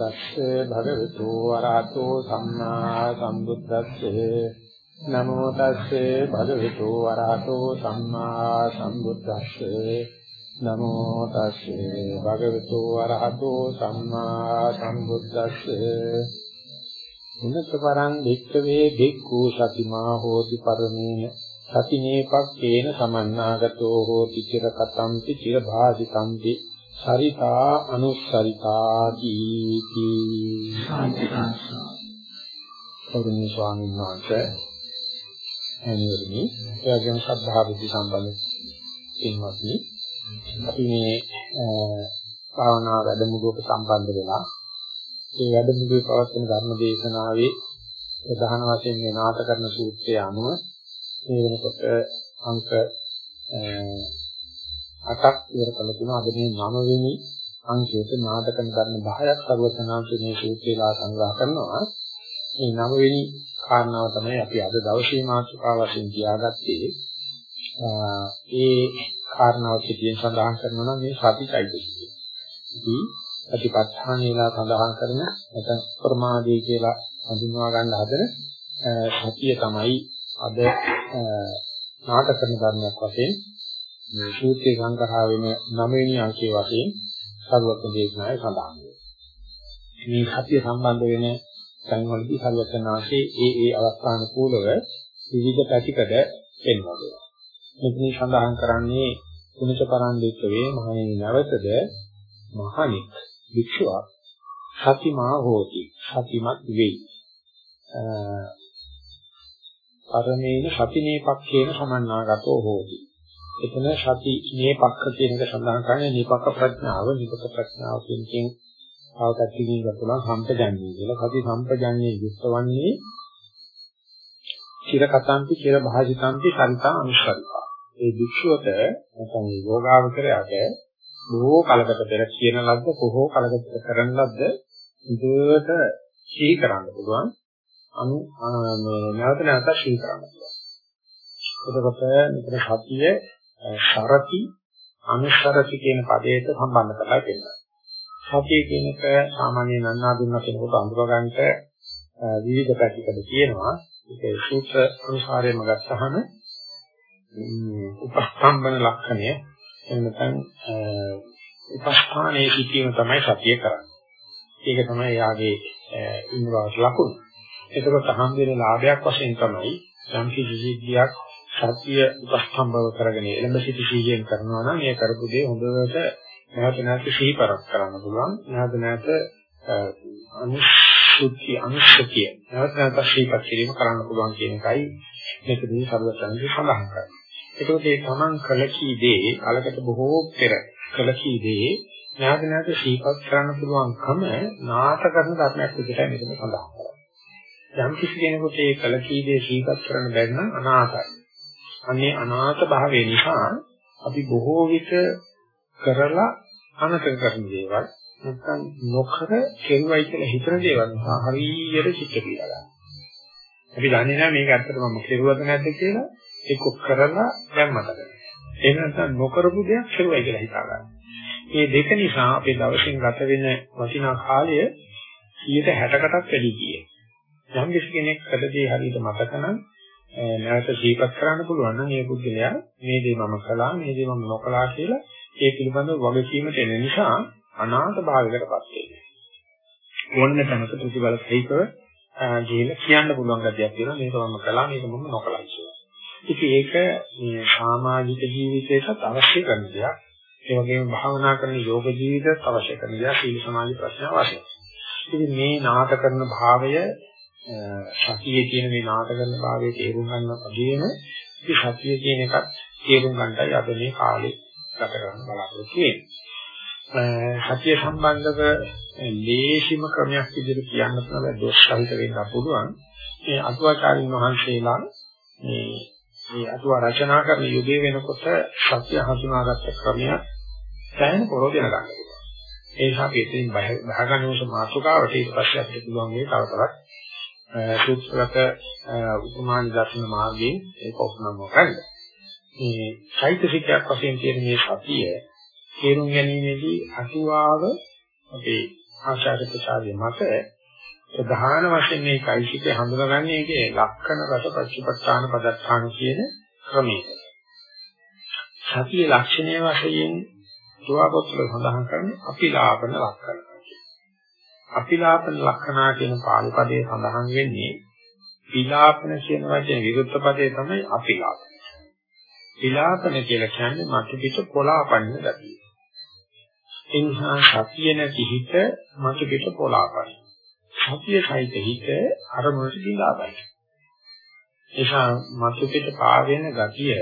තස්සේ භගවතු වරහතෝ සම්මා සම්බුද්දස්සේ නමෝ තස්සේ භගවතු වරහතෝ සම්මා සම්බුද්දස්සේ නමෝ තස්සේ භගවතු වරහතෝ සම්මා සම්බුද්දස්සේ උනත පරං වික්ඛවේ භික්ඛු සතිමා හෝති පරමේන සතිනේපක්කේන සමන්නාගතෝ හෝති චිර කතම්පි චිර භාසිතම්පි සරිතා අනුස්සරිතා දීති කෞරණී ස්වාමීන් වහන්සේ එනිවරණි එයාගෙන ශ්‍රද්ධා බුද්ධ සම්බන්ධ ඉන්වත්නි අපි මේ භාවනා වැඩමුළුවක සම්බන්ධ වෙලා ඒ වැඩමුළුවේ පවත්වන ධර්ම දේශනාවේ ප්‍රධාන වශයෙන් මේ නාට කරන සූත්‍රය අනුව මේ වෙනකොට අංක 8ක් ඉවර කළ තුන අද මේ 9 වෙනි අංකයට නාටකන ධර්ම 10ක් සර්වසනාංශ මේ සූත්‍රයලා සංග්‍රහ කරනවා. මේ 9 වෙනි කාරණාව තමයි අපි අද දවසේ මාතෘකාව වශයෙන් තියාගත්තේ. ඒ කාරණාව පිටින් සඳහන් කරනවා නම් මේ සතිචෛතසිකය. ඉතින් ප්‍රතිපත්තානේලා සඳහන් කරන නැත්නම් ප්‍රමාදී කියලා හඳුන්වා ගන්න හදන සතිය තමයි අද නාටක කරන ධර්මයක් වශයෙන් මේ සූත්‍රයේ සංග්‍රහ වෙන 9 වෙනි අංකයේ වශයෙන් සර්වත්ව දේශනාවේ සඳහන් වෙනවා. මේ සතිය සම්බන්ධ වෙන සංවර්ධි සර්වඥාන්සේ ඒ ඒ අවස්ථානුකූලව විවිධ පැතිකඩ පෙන්වනවා. මෙතන සඳහන් කරන්නේ කුණච පරන්දික වේ මහණෙනි නැවතද මහණෙක් වික්ෂුවක් සතිමා හෝති සතිමත් වෙයි. පරමේන සතිනේ පක්ඛේන සමන්නාගතෝ හෝති. එතන සති මේ පක්ඛ කියන එක සඳහන් කරන්නේ නිපක්ඛ ප්‍රඥාව නිපක්ඛ ප්‍රඥාව කියනකින් ආවකට්ටිකින් ගත්තොත් සම්පජඤ්ඤය කියලා. සති සම්පජඤ්ඤයේ යුක්තවන්නේ චිර කතාන්ති චිර භාජිතාන්ති සරිතා අනුස්සරිතා. ඒ භික්ෂුවට නැත්නම් යෝගාවචරයට බොහෝ කලකට පෙර කියන ලද්ද බොහෝ කලකට කරන ලද්ද ඉදිරියට සිහි කරන්න පුළුවන්. අනු මේ නැවත නැවත සිහි කරන්න පුළුවන්. එතකොට මෙතන සතිය සරති අනුසරති කියන පදයට සම්බන්ධ කරලා තියෙනවා. සතිය කියන එක සාමාන්‍යයෙන් අන්නා දුන්න කෙනෙකුට අඳුර ගන්නට විවිධ පැතිකඩ තියෙනවා. ඒක සූත්‍ර අනුසාරයෙන්ම ගත්තහම උපස්තම්බන ලක්ෂණය එහෙම නැත්නම් උපස්ථානයේ සිටීම තමයි සතිය කරන්නේ. ඒක තමයි යාගේ ඉන්ද්‍රවස් ලකුණු. එතකොට හම් වෙන ලාභයක් වශයෙන් තමයි යම් කිසි සිද්ධියක් සත්‍ය උපස්තම්භව කරගෙන එළඹ සිටි සීයෙන් කරනවා නම් ඒ කරපු දේ හොඳට නැවත නැවත සිහිපරක් කරන්න පුළුවන්. නැවත නැවත අනුසුද්ධි අනුසතිය නැවත නැවත සිහිපත් කිරීම කරන්න පුළුවන් කියන එකයි මේකදී සර්වසංගි සඳහන් කරන්නේ. ඒකෝට ඒ තමන් කළ කී දේ කලකට බොහෝ පෙර කළ කී දේ නැවත නැවත සිහිපත් කරන්න පුළුවන්කම නාට කරන ධර්මයක් විදිහට මෙතන සඳහන් කරනවා. යම් කිසි කෙනෙකුට ඒ කළ කී දේ සිහිපත් කරන්න බැරි නම් අනාථයි. අනේ අනාථ භාවය නිසා අපි බොහෝ විට කරලා අනක කරන දේවල් නැත්නම් නොකර කෙරුවයි කියලා හිතන දේවල් නිසා හරියට චිත්ත පීඩා ගන්නවා. අපි දන්නේ නැහැ මේක ඇත්තටම මම කෙරුවද නැද්ද කියලා ඒක කරලා දැන් මතක නැහැ. එහෙම නැත්නම් නොකරපු දෙයක් කෙරුවයි කියලා හිතා ගන්නවා. මේ දෙක නිසා අපේ දවසින් ගත වෙන වටිනා කාලය 160කටත් වැඩි කියේ. යම් කෙනෙක් කඩදී හරියට මතක නම් නැවත ජීවත් කරන්න පුළුවන් නම් ඒ පුද්ගලයා මේ දේ මම කළා මේ දේ මම නොකළා කියලා ඒ පිළිබඳව වගකීමට එන නිසා අනාථ භාවයකටපත් වෙනවා. ඕනම තැනක ප්‍රතිබල සහිතව ගිහිල්ලා කියන්න පුළුවන් ගතියක් තියෙනවා මේක මම කළා මේක මම නොකළා කියලා. ඉතින් ඒක මේ සමාජික ජීවිතයටත් අවශ්‍ය කරන දෙයක්. ඒ වගේම භාවනා කරන යෝග ජීවිතයත් අවශ්‍ය කරන දෙයක් සීල සමාධි ප්‍රශ්න වශයෙන්. ඉතින් මේ නාට කරන භාවය සතියේ කියන මේ නාට කරන භාවයේ තේරුම් ගන්න වගේම ඉතින් සතිය කියන එකත් තේරුම් ගන්නයි අද මේ කාලේ ගත කරන්න බලාපොරොත්තු වෙන්නේ. සතිය සම්බන්ධව ලේසිම ක්‍රමයක් විදිහට කියන්න පුළුවන් දොස් සහිත වෙන්න පුළුවන්. මේ අතුවාචාරින් වහන්සේලා මේ මේ අතුවා රචනා කරන යුගයේ වෙනකොට සත්‍ය හඳුනාගත්ත ක්‍රමයක් සෑහෙන පොරොදෙන ගන්න පුළුවන්. ඒ නිසා අපි එතනින් බහගන්න ඕන මාතෘකාවට ඊට පස්සේ අපිට පුළුවන් මේ තව තවත් සූත්‍රගත උපමාන දර්ශන මාර්ගයෙන් ඒක ඔප්නම කරන්න. මේ චෛතසිකයක් වශයෙන් තියෙන මේ සතිය තේරුම් ගැනීමේදී අතුවාව අපේ ආචාර්ය ප්‍රසාරයේ මත ප්‍රධාන වශයෙන් මේ කයිසිකේ හඳුනාගන්නේ ඒකේ ලක්ෂණ රස පච්චපට්ඨාන පදත්තාන කියන ක්‍රමයක. සතියේ ලක්ෂණය වශයෙන් දුවාපොත්වල සඳහන් කරන්නේ අපිලාපන ලක්ෂණ. අපිලාපන ලක්ෂණා කියන පාළි පදයේ සඳහන් වෙන්නේ විලාපන කියන වචනේ විරුද්ධ පදේ තමයි අපිලාපන. විලාපන කියලා කියන්නේ මතු පිට පොළාපන්න ගතිය. ඒ නිසා සතිය නැති හිත මතු පිට පොළාපන්න. සතිය සහිත හිත අරමුණට දිලාපයි. එසා මතු පිට පාවෙන ගතිය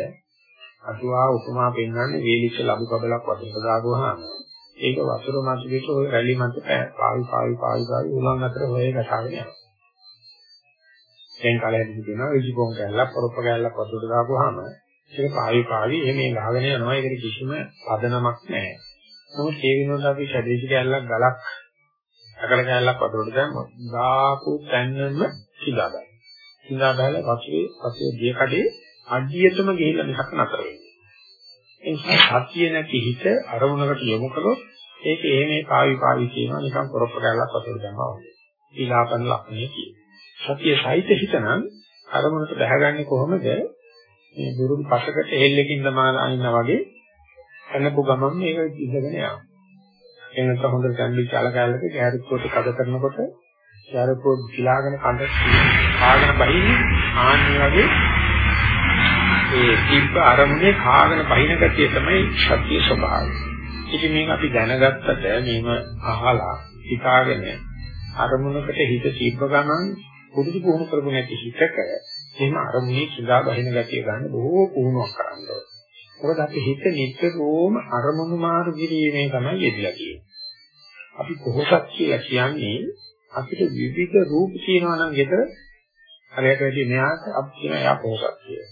අතුවා උපමා පෙන්වන්නේ වේලිච්ච ලබු කබලක් වතුරට දාගුවාම ඒක වතුර මතු පිට ඔය රැලි මත පාවි පාවි පාවි පාවි උලන් අතර හොය ගසාගෙන යනවා. දැන් කලෙදි කියනවා විජිපොන් කැල්ලක් පොරොප්ප කැල්ලක් වතුරට දාගුවාම ඒක පාවි පාවි එහෙම ගහගෙන යනවා ඒකට කිසිම පදනමක් නැහැ. නමුත් ඒ වෙනුවට අපි ශරීර කැල්ලක් ගලක් අකල කැල්ලක් වතුරට දැම්මොත් දාපු තැන්නම සිඳා ගන්න. සිඳා බහලා පස්සේ පස්සේ දිය කඩේ අඩියටම ගිහිල්ලා මිසක් නතර වෙන්නේ. ඒ නිසා සතිය නැති හිත අරමුණකට යොමු කළොත් ඒක එහෙමේ පාවි පාවි කියනවා නිකන් පොරොප්ප කැල්ලක් වතුරට දැම්මා වගේ. ඊලාපන ලක්ෂණය කියනවා. සතිය සහිත හිතනම් අරමුණට බහගන්නේ කොහොමද? මේ බුරුල් පසකට හේල්ලකින් දමාලා අනිනා වගේ අනපු ගමන් මේක ඉඳගෙන යනවා. එනක හොඳට කැම්බිච්ච අලකැලක කැරට්ටුවට කඩ කරනකොට කැරට්ටුව කිලාගෙන කඳ කාගෙන බහින්නේ ආන්නේ වගේ ඒ තිබ්බ අරමුණේ කාගෙන බහින ගතිය තමයි සත්‍ය ස්වභාවය. ඉතින් මේක අපි දැනගත්තට මේව අහලා හිතාගෙන අරමුණකට හිත තිබ්බ ගමන් පුරුදු පුහුණු කරපු නැති හිතක එහෙම අරමුණේ කිලා බහින ගතිය ගන්න බොහෝ පුහුණුවක් කරන්න ඕනේ. මොකද අපි හිත නිතරම අරමුණු මාරු කිරීමේ තමයි යෙදලා තියෙන්නේ. අපි කොහොසක් කියලා කියන්නේ අපිට විවිධ රූප තියෙනවා නම් ගෙදර හරියට වැඩි මෙයාට අපි කියන එයා කොහොසක් කියලා.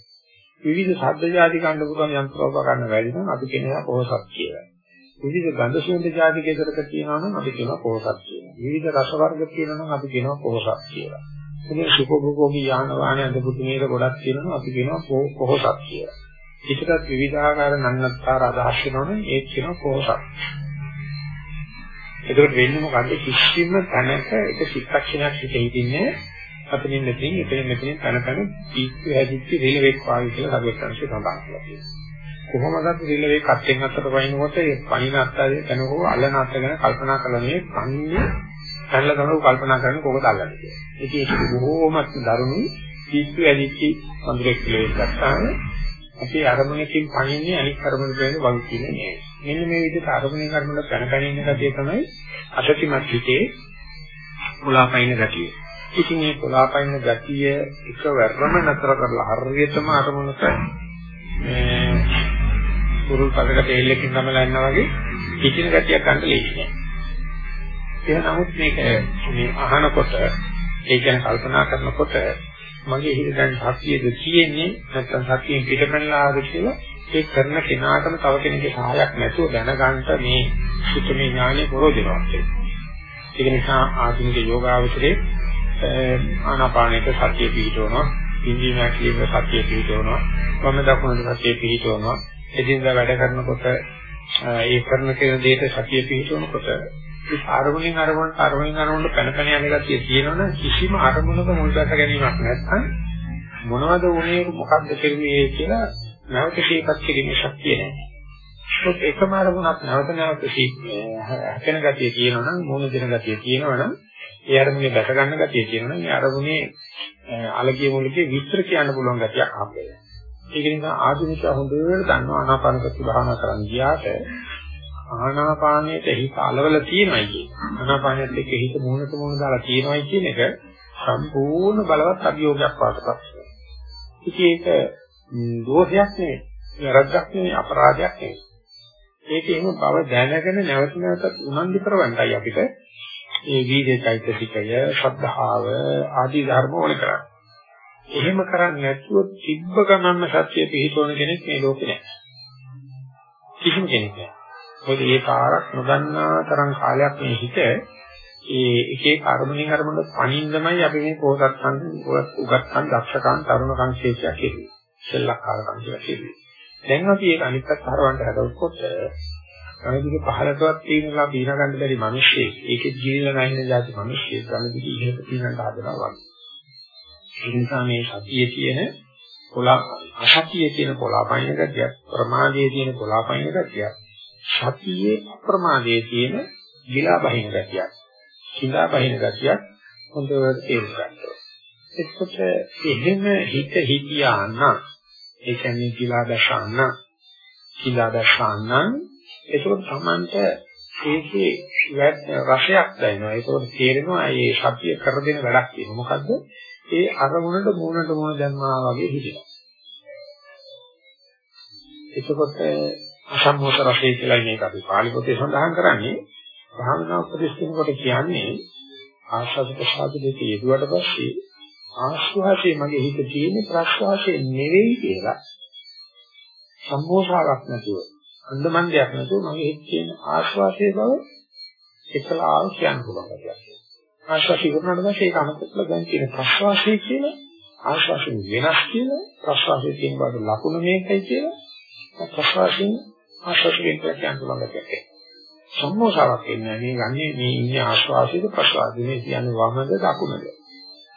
විවිධ ශබ්ද જાති ගන්න පුළුවන් යන්ත්‍රෝපකරණ වැඩි නම් අපි කියන එයා කොහොසක් කියලා. විවිධ ගන්ධ සුවඳ જાති ගෙදරක තියෙනවා නම් අපි කියනවා කොහොසක් කියලා. විවිධ රස වර්ග තියෙනවා නම් අපි කියනවා කොහොසක් කියලා. ඉතින් සුඛෝභෝගී යාන වාහන අඳ පුතුමේක ගොඩක් තියෙනවා අපි කියනවා කොහොසක් කියලා. ඒකටත් විවිධාකාර නන්නත්තර අදහස් වෙනවනේ ඒක කියනවා කොහොසක්. ඒකට වෙන්නේ මොකද්ද කිසිම තැනක එක චිත්තක්ෂණයක් හිතේ හිටින්නේ අතනින් මෙතනින් එතනින් මෙතනින් තන තන පීක්කු හැදිච්ච රිලෙවෙක් වාගේ කියලා සබෙක්කංශය සඳහන් කරලා තියෙනවා. කොහොමද රිලෙවෙක් අත්ෙන් අතට වයින්කොට ඒ පණින අත්තේ තනකෝ අල්ලන අත්ත ගැන කල්පනා කළා මේ පන්නේ පැනලා තමයි කල්පනා කරන්නේ කොහොමද අල්ලන්නේ කියලා. ඉතින් ඒක බොහෝමත් දරුණු පීක්කු හැදිච්ච වඳුරෙක් කියලා ගත්තාම අපි අරමුණකින් පණින්නේ අනික් අරමුණට වෙන වගේ කියන්නේ නෑ. මෙන්න මේ විදිහට අරමුණේ කර්මවල පැන පැන ඉන්න ගතිය තමයි අසතිමත් හිතේ මුලාපයින් ගතිය. ඉතින් මේ මුලාපයින් ගතිය එකවරම නතර කරලා හරියටම අරමුණට මේ පුරුල් පදකට එල්ලකින් තමලා ඉන්නා වගේ කිසිම ගතියක් ගන්න ලේසි නෑ. ඒ නමුත් මේක මේ අහනකොට ඒ කියන්නේ කල්පනා කරනකොට මගේ හිත දැන් සතියද තියෙන්නේ නැත්නම් සතියෙන් පිටපැනලා ආද කියලා ඒ කරන කෙනාටම තව කෙනෙකුගේ සහායක් නැතුව දැනගන්න මේ සුතමේ ඥානෙ පොරොදිනවත් ඒක නිසා ආධුනික යෝගාවචරයේ ආනාපානයට සතිය පිහිටවනවා ඉන්ද්‍රිය මැක්ලිම සතිය පිහිටවනවා වම දකුණට සතිය පිහිටවනවා එදිනදා වැඩ කරනකොට ඒ කරන කෙන දෙයට සතිය පිහිටවනකොට ඒ අරමුණින් අරමුණට අරමුණින් අරමුණට පැන පැන යන ගතිය තියෙනවනම් කිසිම අරමුණක මුල් බැස ගැනීමක් නැත්නම් මොනවද උනේ මොකක්ද කෙරුවේ කියලා නැවත ශීපත් කිරීමේ ශක්තිය නැහැ. ඒත් එකම අරමුණක් නැවත නැවත හැකෙන ගතිය තියෙනවනම් මොන දෙන ගතිය තියෙනවනම් ඒ අරමුණේ බැස ගන්න ගතිය තියෙනවනම් ඒ අරමුණේ අලගිය මුලකේ විස්තර කියන්න පුළුවන් ගතියක් හම්බෙයි. ඒක නිසා ආධුනික හොඳට දන්නවා ආනාපානසති භාවනා කරන්න ගියාට ආනාපානයේ හිත අලවල තියෙනයි කියන්නේ. ආනාපානයත් එක්ක හිත මොනට මොන දාලා තියෙනයි කියන එක සම්පූර්ණ බලවත් අභියෝගයක් වාටපත් වෙනවා. ඉතින් ඒක දෝෂයක් නෙවෙයි, වැරද්දක් නෙවෙයි, අපරාධයක් නෙවෙයි. ඒකේම බව දැනගෙන නැවත නැවතත් උනන්දු කරවන්නයි අපිට මේ වීර්යයිතසිකය, ශ්‍රද්ධාව ආදී ධර්ම ඕන කරන්නේ. එහෙම කරන්නේ නැතුව තිබ්බ ගමන්ම සත්‍ය පිහිටවන කෙනෙක් මේ ලෝකේ නැහැ. කිසිම කෙනෙක් නැහැ. මොකද ඒ පාරක් නොදන්නා තරම් කාලයක් මේ හිත ඒ එක එක අරමුණින් අරමුණට පණින්නමයි අපි මේ පොහසත්කම් උගත්කම් දක්ෂකම් තරුණකම් ශේෂයක් කෙරුවේ. සෙල්ලක්කාරකම් කියලා කෙරුවේ. දැන් අපි ඒක අනිත් පැත්ත හරවන්න හදනකොට ගණදික පහලටවත් තියෙනවා බීන ගන්න බැරි මිනිස්සෙක්. ඒකෙත් ජීවිලා නැහින જાති මිනිස්සෙක් ගණදික ඉහළට තියෙනට හදනවා වගේ. ඒ නිසා මේ සතියේ තියෙන කොලා අසතියේ තියෙන කොලාපයින් ගතිය ප්‍රමාදයේ තියෙන කොලාපයින් ගතිය සතියේ අප්‍රමාදයේ තියෙන ගිලා බහින ගතිය කිලා බහින ගතිය හොඳට තේරුම් ගන්නවා. එතකොට එහෙම හිත හිතියා නම් ඒ කියන්නේ කිලා දශාන්න කිලා දශාන්න එතකොට Tamanට ඒකේ රසයක් දැනෙනවා. ඒකෝට තේරෙනවා මේ සතිය කර දෙන වැඩක් තියෙනවා. මොකද්ද? ඒ අරමුණට මූණට මූණ දැම්මා වගේ හිතෙනවා. එතකොට අසම්මෝත රසය කියලා මේක අපි පාලි පොතේ සඳහන් කරන්නේ භාවනා උපදෙස් දෙනකොට කියන්නේ ආශ්වාස ප්‍රශ්වාස දෙක යෙදුවට පස්සේ ආශ්වාසයේ මගේ හිත තියෙන ප්‍රශ්වාසයේ නෙවෙයි කියලා සම්මෝෂාවක් නැතුව අන්දමන්දයක් නැතුව මගේ හිත තියෙන ආශ්වාසයේ බව එකලාව කියන්න පුළුවන් කියලා. ආශ්වාසය කරනාට පස්සේ ඒක අනුකූල දැන් කියන ප්‍රශ්වාසය කියන ආශ්වාසයෙන් වෙනස් කියන ප්‍රශ්වාසයේ තියෙන බඩ ලකුණු මේකයි කියලා ප්‍රශ්වාසයෙන් ආශ්වාසයෙන් කියන්න පුළුවන් දෙයක්. සම්මෝසාවක් එන්නේ මේ ගන්නේ මේ ඉන්නේ ආශ්වාසයේද ප්‍රශ්වාසයේ කියන්නේ වමද දකුණද?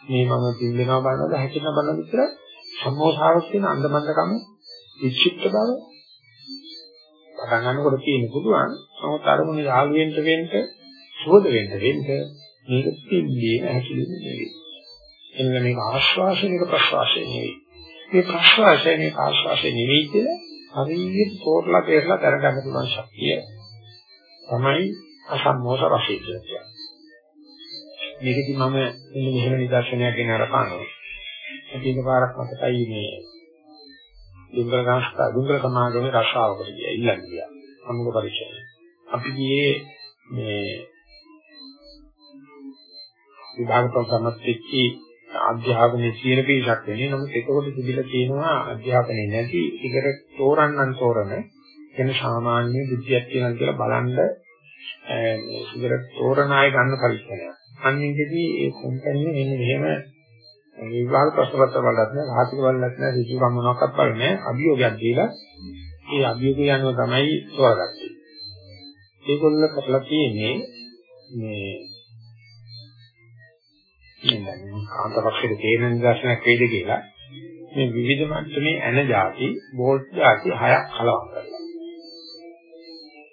මේ මම පිළිනවා බලනද හැකින බලනද විතර සම්මෝසාවක් කියන අන්දමන්දකම විචිත්ත බව පටන් ගන්නකොට තියෙන පුළුවන්. නමුත් අරමුණේ යාළු වෙන්න වෙන්න සුවද වෙන්න වෙන්න මේක පිළිදී ඇහිලින්නේ නෙවෙයි. එන්න මේක ආශ්වාසය මේක ප්‍රශ්වාසය නෙවෙයි. මේ ප්‍රශ්වාසය මේක ආශ්වාසය නෙවෙයි කියලා හරියට තෝරලා තේරලා දැනගන්න පුළුවන් ශක්තිය තමයි අසම්මෝස රසය කියලා කියන්නේ. මේකදී මම මෙන්න මෙහෙම නිදර්ශනයක් ගෙන අරපානවා. අපි එකපාරක් මතකයි මේ දුංගල ගාස්තා දුංගල සමාගමේ රස්සාවකට ගියා ඉල්ලන්න ගියා. අමුක පරිචය. අපි ගියේ මේ විභාග ප්‍රෝග්‍රෑමත් එක්කී අධ්‍යාපනයේ තියෙන පිටසක් වෙන්නේ. නමුත් එතකොට තිබිලා තියෙනවා අධ්‍යාපනයේ නැති ඉකට තෝරන්නන් තෝරන කියන සාමාන්‍ය විද්‍යාවක් කියනවා කියලා බලන්න ඉකට තෝරන අය ගන්න පරීක්ෂණයක්. අන්නේදී ඒ කම්පැනි මෙන්න මෙහෙම විභාග ප්‍රශ්න පත්‍ර බලවත් නැහැ, ආර්ථික බලවත් නැහැ, සිසුකම් මොනවාක්වත් බලන්නේ නැහැ. අභියෝගයක් දීලා ඒ අභියෝගය යනවා තමයි තෝරගත්තේ. ඒගොල්ලෝ කරලා තියෙන්නේ මේ මේ කාන්තාවක්ෂේ තේන නිදර්ශනයක් වේද කියලා මේ විවිධ මට්ටමේ ඇන જાති, වෝල්ට් જાති හයක් කලවම් කරනවා.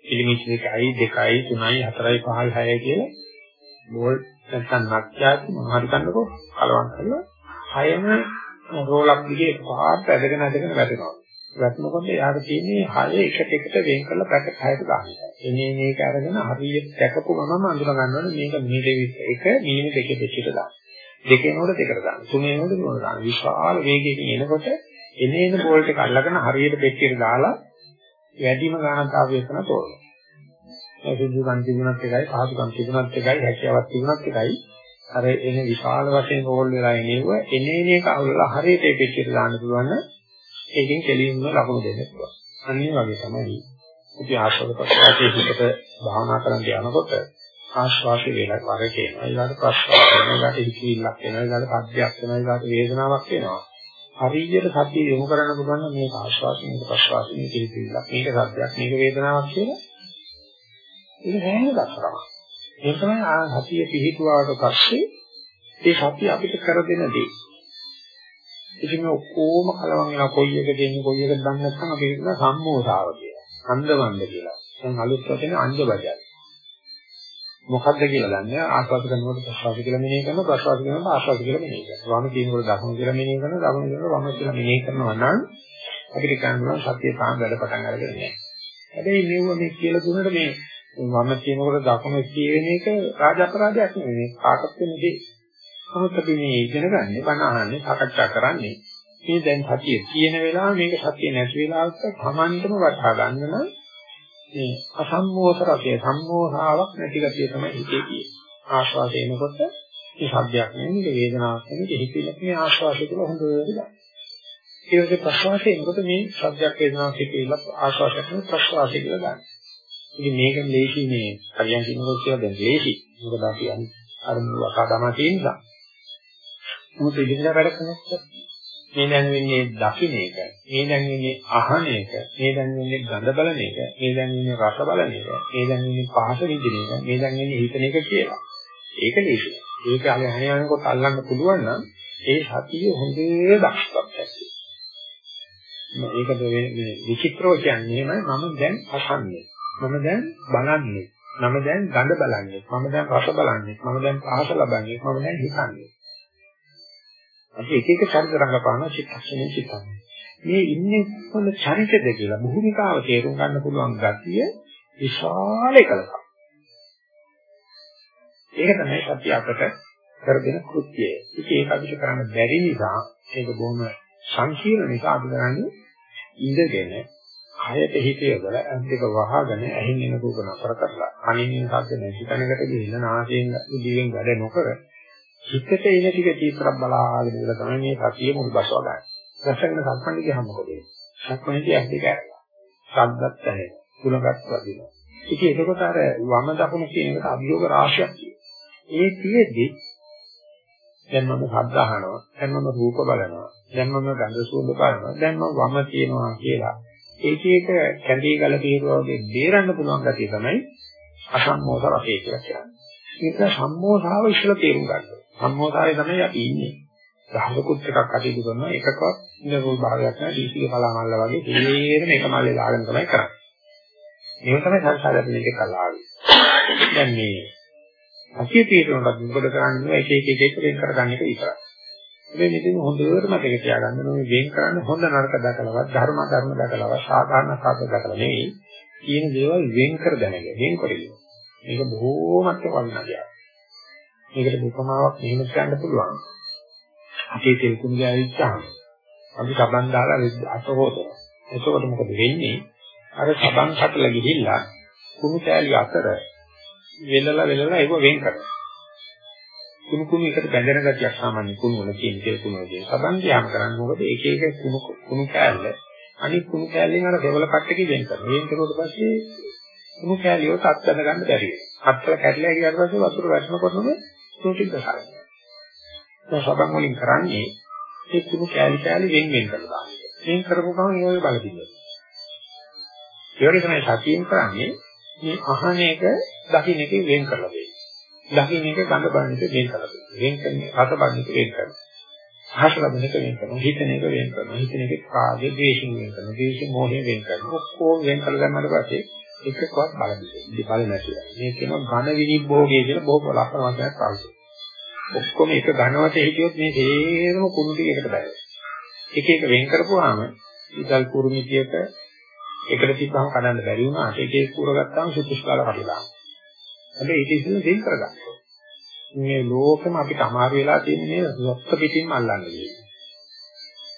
ඉලිමිට් 1යි, 2යි, 3යි, 4යි, 5යි, 6යි කියලා වෝල්ට් නැත්නම් නක් જાති මොනවාරි කරනකොට කලවම් කරලා හයම රෝලක් දිගේ පාට ඇදගෙන ඇදගෙන වැටෙනවා. වැටෙනකොට යාට තියෙන්නේ හය එකට එකට වෙන් කරලා පැකට් හයට ගන්න. එනේ මේක අරගෙන හරියට දැකපු ගමන් අඳුර ගන්නවනේ මේක මිලිමීටර 1 මිලිමීටර 2 පිටිට දාන්න. දෙකේ නෝඩ දෙකට දාන්න. තුනේ නෝඩ නෝඩ දාන්න. විශාල වේගයකින් එනකොට එනේන බෝල්ට් එක අල්ලගෙන හරියට පෙට්ටියට දාලා වැඩිම ගණන් තාපය කරන තෝරනවා. ඒ සුදුසුකම් තිබුණත් එකයි, පහසුකම් තිබුණත් එකයි, හැකියාවක් තිබුණත් එකයි. අර එන විශාල වශයෙන් රෝල් වෙලා එනෙව එනේන එක අල්ලලා හරියට ඒ පෙට්ටියට දාන්න පුළුවන් නම් ඒකෙන් කෙලින්ම ලකුණු දෙන්න පුළුවන්. අනිත් වගේ තමයි අපි ආශ්‍රද ප්‍රසවාසයේ හිතට භාවනා කරන්න යනකොට ආශ්වාසය වේලක් වගේ කියනවා. ඊළඟට ප්‍රශ්වාසය වෙනවා. ඊළඟට හිතවිල්ලක් වෙනවා. ඊළඟට පද්‍යයක් වෙනවා. ඊළඟට වේදනාවක් වෙනවා. හරියට සතිය යොමු කරන්න පුළුවන් නම් මේක ආශ්වාසය මේක ප්‍රශ්වාසය මේක හිතවිල්ලක් මේක සද්දයක් මේක වේදනාවක් කියලා ඒක හැම දක්ෂකමක්. ඒක තමයි ආ සතිය පිහිටුවාට පස්සේ ඒ සතිය අපිට කර දෙන දේ. ඉතින් මේ ඔක්කොම කලවම් වෙනවා කොයි එක දෙන්නේ කොයි එකද දන්නේ නැත්නම් අපි කියන සම්මෝසාව කියලා. අන්දවන්ද කියලා. දැන් අලුත් වචනේ අන්දබජයි. මොකද්ද කියලා දන්නේ ආස්වාද කරනකොට ප්‍රසවාස කියලා මෙනෙහි කරනවා ප්‍රසවාස කරනකොට ආස්වාද කියලා මෙනෙහි කරනවා. වම කියනකොට දකුණු කියලා මෙනෙහි කරනවා දකුණු කියනකොට වම කියලා මෙනෙහි කරනවා නම් අපිට කියනවා සතිය තාම වැඩ පටන් අරගෙන නැහැ. හැබැයි මෙව මේ කියලා දුන්නට මේ වම කියනකොට දකුණු කියන එක රාජ අපරාධයක් නෙවෙයි. කාටත් වෙන දෙයක්. නමුත් අපි මේ ඉගෙන ගන්න බණ අහන්නේ සාකච්ඡා කරන්නේ මේ දැන් සතිය තියෙන වෙලාව මේක සතිය නැති වෙලාවට සමන්තම වටහා ගන්න නම් මේ අසම්මෝස රසය සම්මෝහාවක් නැති ගතිය තමයි හිතේ තියෙන්නේ ආශ්වාසය එනකොට මේ සබ්දයක් නෙමෙයි වේදනාවක් නෙමෙයි හිතෙන්නේ මේ ආශ්වාසය කියලා හොඳට ගන්න. ඒ වගේ ප්‍රශ්වාසය එනකොට මේ සබ්දයක් වේදනාවක් හිතේලා ආශ්වාසයක් නෙමෙයි ප්‍රශ්වාසය කියලා ගන්න. ඉතින් මේක ලේසි මේ හරියන් කියනකොට කියලා දැන් ලේසි. මොකද අපි අර මුල අසාදම තියෙන නිසා. මොකද ඉදිරියට වැඩ කරනකොට මේ දැන් වෙන්නේ දකින්න එක, මේ දැන් වෙන්නේ අහන එක, මේ දැන් වෙන්නේ ගඳ බලන එක, මේ දැන් වෙන්නේ රස බලන එක, මේ දැන් වෙන්නේ පහස විඳින එක, මේ දැන් වෙන්නේ හිතන එක කියලා. ඒක ලේසියි. ඒක අහගෙන යනකොට අල්ලන්න පුළුවන් නම් ඒ සතිය හොඳේ දක්ෂතාවක් ඇති. මේකද මේ විචිත්‍රව කියන්නේ මම දැන් අහන්නේ. මම දැන් බලන්නේ. මම දැන් ගඳ බලන්නේ. මම දැන් රස බලන්නේ. මම දැන් පහස ලබන්නේ. මම දැන් හිතන්නේ. අපි එක එක චරිත රංගපාන චිත්තක්ෂණේ චිත්තන්නේ. මේ ඉන්නේ කොහොමද චරිතද කියලා භූමිකාව තේරුම් ගන්න පුළුවන් ගතිය විශාල එකලක්. ඒක තමයි සත්‍ය අපට කරගෙන කෘත්‍යය. ඒක අපිට කරන්න බැරි නිසා ඒක බොහොම සංකීර්ණ නිසා අපි කරන්නේ ඉඳගෙන කයට හිත යොදලා අත් දෙක වහගෙන ඇහින් එන රූප නතර කරලා කනින් එන ශබ්ද නැති තැනකට ගිහින් නාසයෙන් දිවෙන් වැඩ නොකර හිතට එන ටික තීව්‍රව බලාගෙන ඉඳලා තමයි මේ සතිය මුල් බසව ගන්න. රසගෙන සම්පන්න ගියම මොකද වෙන්නේ? සක්මණේදී ඇස් දෙක ඇරලා. ශබ්දත් ඇහෙන. කුලගත් වදිනවා. ඉතින් එතකොට අර වම දකුණ කියන එකට අභියෝග රාශියක් තියෙනවා. ඒ තියේදී දැන් මම ශබ්ද අහනවා, දැන් මම රූප බලනවා, දැන් මම ගඳ සුවඳ බලනවා, දැන් මම වම තියෙනවා කියලා. ඒක එක කැඳේ ගල පිරුවා වගේ බේරන්න පුළුවන් ගැතිය තමයි අසම්මෝස රසය කියලා කියන්නේ. ඒක සම්මෝසාව ඉස්සලා තේරුම් ගන්න. සම්මෝසාවේ තමයි අපි ඉන්නේ. දහසකුත් එකක් අටයුතු කරනවා එකකවත් ඉන්නකෝල් භාගයක් නැහැ දීසික කලාමල්ල වගේ තේරෙම එක මල්ලේ දාගෙන තමයි කරන්නේ. මේක තමයි සංසාරයෙන් මේක කලාවේ. දැන් මේ අසිය තීරණයක් මොකද කරන්නේ එක එක එක එක වෙන් කරගන්න එක විතරයි. මේ මෙතන හොඳට මතක තියාගන්න ඕනේ වෙන් කරන්න හොඳ නරක දැකලවත් ධර්ම ධර්ම දැකලවත් සාධාරණ සාධක දැකලා නෙවෙයි කියන දේවල් වෙන් කර දැනගන්න. වෙන් කරගන්න. මේක බොහෝමත්ම වටිනා දෙයක්. මේකට උපමාවක් මෙහෙම කියන්න පුළුවන්. අපේ තෙල්කුණු ගෑවිච්චාම අපි සබන් දාලා අත හොතනවා. එතකොට මොකද වෙන්නේ? අර සබන් කටල ගිහිල්ලා කුණු කෑලි අතර වෙලලා වෙලලා ඒක වෙන් කරනවා. කුණු කුණු එකට බැඳෙන ගතියක් සාමාන්‍ය කුණු වල තියෙන තෙල් කුණු වල තියෙන. සබන් ගියාම කරන්නේ මොකද? එක එක කුණු කුණු කෑල්ල අනිත් කුණු කෑල්ලෙන් අර දෙවල කට්ටකේ වෙන් කරනවා. වෙන් කරුවට පස්සේ කුණු කෑල්ලිය තත් දැන ගන්න බැරි වෙනවා. හත්තල කැඩලා ගියාට පස්සේ වතුර වැටෙනකොටම සෝටික් ගහනවා. දැන් සබන් වලින් කරන්නේ ඒ කුණු කෑලි කෑලි වෙන් වෙන් කරලා දානවා. වෙන් කරපු ගමන් ඒ වගේ බලපිටිය. ඒ වගේ තමයි සතියෙන් කරන්නේ මේ අහන එක දකින්න එක වෙන් කරලා දෙන්නේ. දකින්න එක ගඳ බලන එක වෙන් කරලා දෙන්නේ. වෙන් කරන්නේ රස බලන එක වෙන් කරනවා. ආශ ලබන එක වෙන් කරනවා. හිතන එක වෙන් කරනවා. හිතන එක කාගේ ද්වේෂයෙන් වෙන් කරනවා. ද්වේෂ මොහේ වෙන් කරනවා. ඔක්කොම වෙන් කරලා ගන්නට පස්සේ එකකවත් බලන්නේ. ඉතින් බල නැතිලා. මේ කියනවා ඝන විනිභෝගය කියලා බොහෝ ලක්ෂණ වශයෙන් පාවිච්චි ඔක්කොම එක ඝනවට හිටියොත් මේ තේරම කුණු ටික එකට බැහැ. එක එක වෙන් කරපුවාම ඉදල් කුරුමිතියක එකට තිබ්බම කඩන්න බැරි වුණාට එක එක කුර ගත්තාම සුදුසු කාලා කඩලා. හැබැයි ඒක ඉතින් දෙයින් කරගන්න. මේ ලෝකෙම අපිට අමාරු වෙලා තියෙන මේ රොක්ක පිටින්ම අල්ලන්නේ.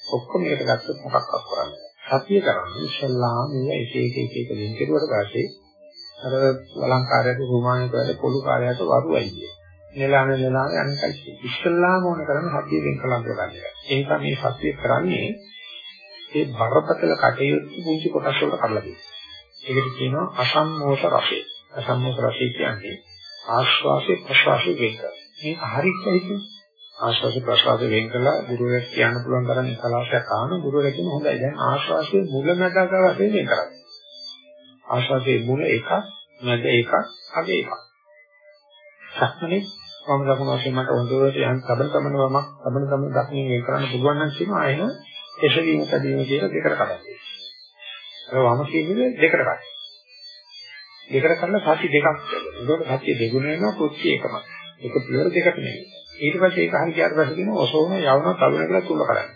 ඔක්කොම එකට ගත්තොත් මොකක්වත් කරන්නේ සතිය කරන්නේ ඉස්සල්ලාම මේ එක එක එක එක වෙන් කෙරුවට පස්සේ අර වළංකාරයට රුමානයට පොළු කාර්යයට වරුවයි කියේ. නෙලාන නෙලාන අනිකයි. ඉස්සල්ලාම ඕන කරන්නේ සතිය වෙන් කළා ගන්න එක. ඒ නිසා මේ සතිය කරන්නේ ඒ බරපතල කටයුතු පුංචි කොටස් වලට කඩලා දෙනවා. ඒකට කියනවා අසම්මෝෂ රසය. අසම්මෝෂ රසය කියන්නේ ආශ්වාසයේ ප්‍රශ්වාසයේ වෙන් කර. මේක හරියට හිතේ. ආශ්වාසයේ ප්‍රශ්වාසයේ වෙන් කළා ගුරුවරයෙක් කියන්න පුළුවන් තරම් කලාශයක් ආන ගුරුවරයෙක් කියන හොඳයි. දැන් ආශ්වාසයේ මුල මැදක වශයෙන් වෙන් කරන්න. ආශ්වාසයේ මුල එකක්, මැද එකක්, අග එකක්. සක්මනේ වම දකුණු වශයෙන් මට හොඳට යන් සබන සමන වමක් සබන සමන දක්මින් වෙන් කරන්න පුළුවන් නම් කියනවා ආයෙන එසවීම කැදීම කියලා දෙකට කඩන්නේ. ඒ වම කියන්නේ දෙකට කඩන. දෙකට කඩලා සති දෙකක් වෙනවා. ඒකට සතිය දෙගුණ වෙනවා කුච්චි එකම. එක පියවර දෙකට නෙවෙයි. ඊට පස්සේ ඒක හරි කියාට පස්සේ කියනවා ඔසෝන යවන තවන කියලා තුල කරන්නේ.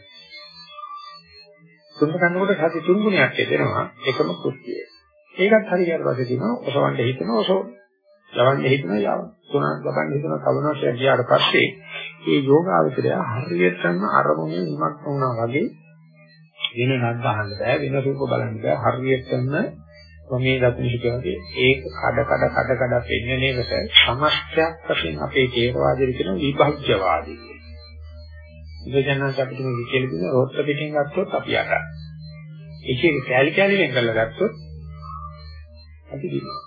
තුන කරනකොට සති තුන් ගුණයක් එදෙනවා එකම කුච්චිය. ඒකත් හරි කියාට පස්සේ කියනවා ඔසවන්න හිතනවා ඔසෝ යවන්න හිතනවා යවන්න. තුනක් ලබන්න හිතනවා තවනවා කියලා කියාට පස්සේ මේ යෝගාවචරය හරියටම අරමුණේ නිමක් වුණා වගේ වෙන නද්ද අහන්න බෑ වෙන රූප බලන්න බෑ හරියටම මේ දකුණු කියන්නේ ඒක කඩ කඩ කඩ කඩ පෙන්වන එකට සමස්තයක් වශයෙන් අපේ තේරවාදයේ කියන විභජ්‍යවාදී විභජනස් අපිට මේ විකේල දින රොත් පිටින් ගත්තොත් අපි යට ඒකේ කැලි කැලි වෙන් කරලා ගත්තොත් අපි දිනනවා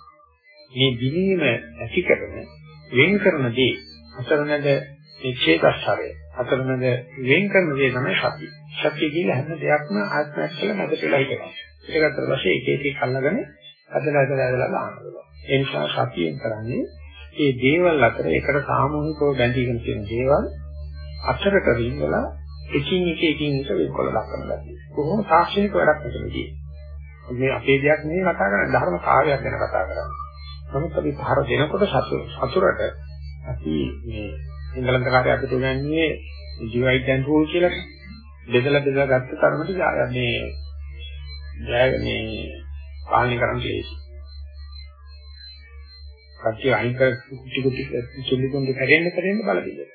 මේ දිනීම ඇති කරන වෙන් කරන දේ අසරණද මේ චේතස්තරය අතරමැද වෙන් කරන දේ තමයි සතිය. සතිය කියලා හැම දෙයක්ම ආත්මයක් කියලා මැද කියලා හිතනවා. ඒකට පස්සේ එක එක එක අල්ලගෙන අදලා අදලා අදලා දානවා. ඒ නිසා සතියෙන් කරන්නේ මේ දේවල් අතර එකට සාමූහිකව බැඳීගෙන තියෙන දේවල් අතරට රිංගලා එකින් එක එකින් එක වෙන්කොල දක්වන ගැතියි. කොහොම තාක්ෂණික වැඩක් මෙතනදී. මේ අපේ දෙයක් නෙවෙයි කතා කරන්නේ ධර්ම කාර්යයක් ගැන කතා කරන්නේ. නමුත් අපි පහර දෙනකොට සතුරට අපි මේ සිංහලන්ත කාර්යය අපිට උගන්වන්නේ divide and rule කියලා. බෙදලා බෙදලා ගත්ත තරමට මේ ජය මේ පාලනය කරන්න ලේසි. කච්චි අයින් කර කුටි කුටි චුල්ලි කුංගි හැදෙන්න හැදෙන්න බල දෙන්න.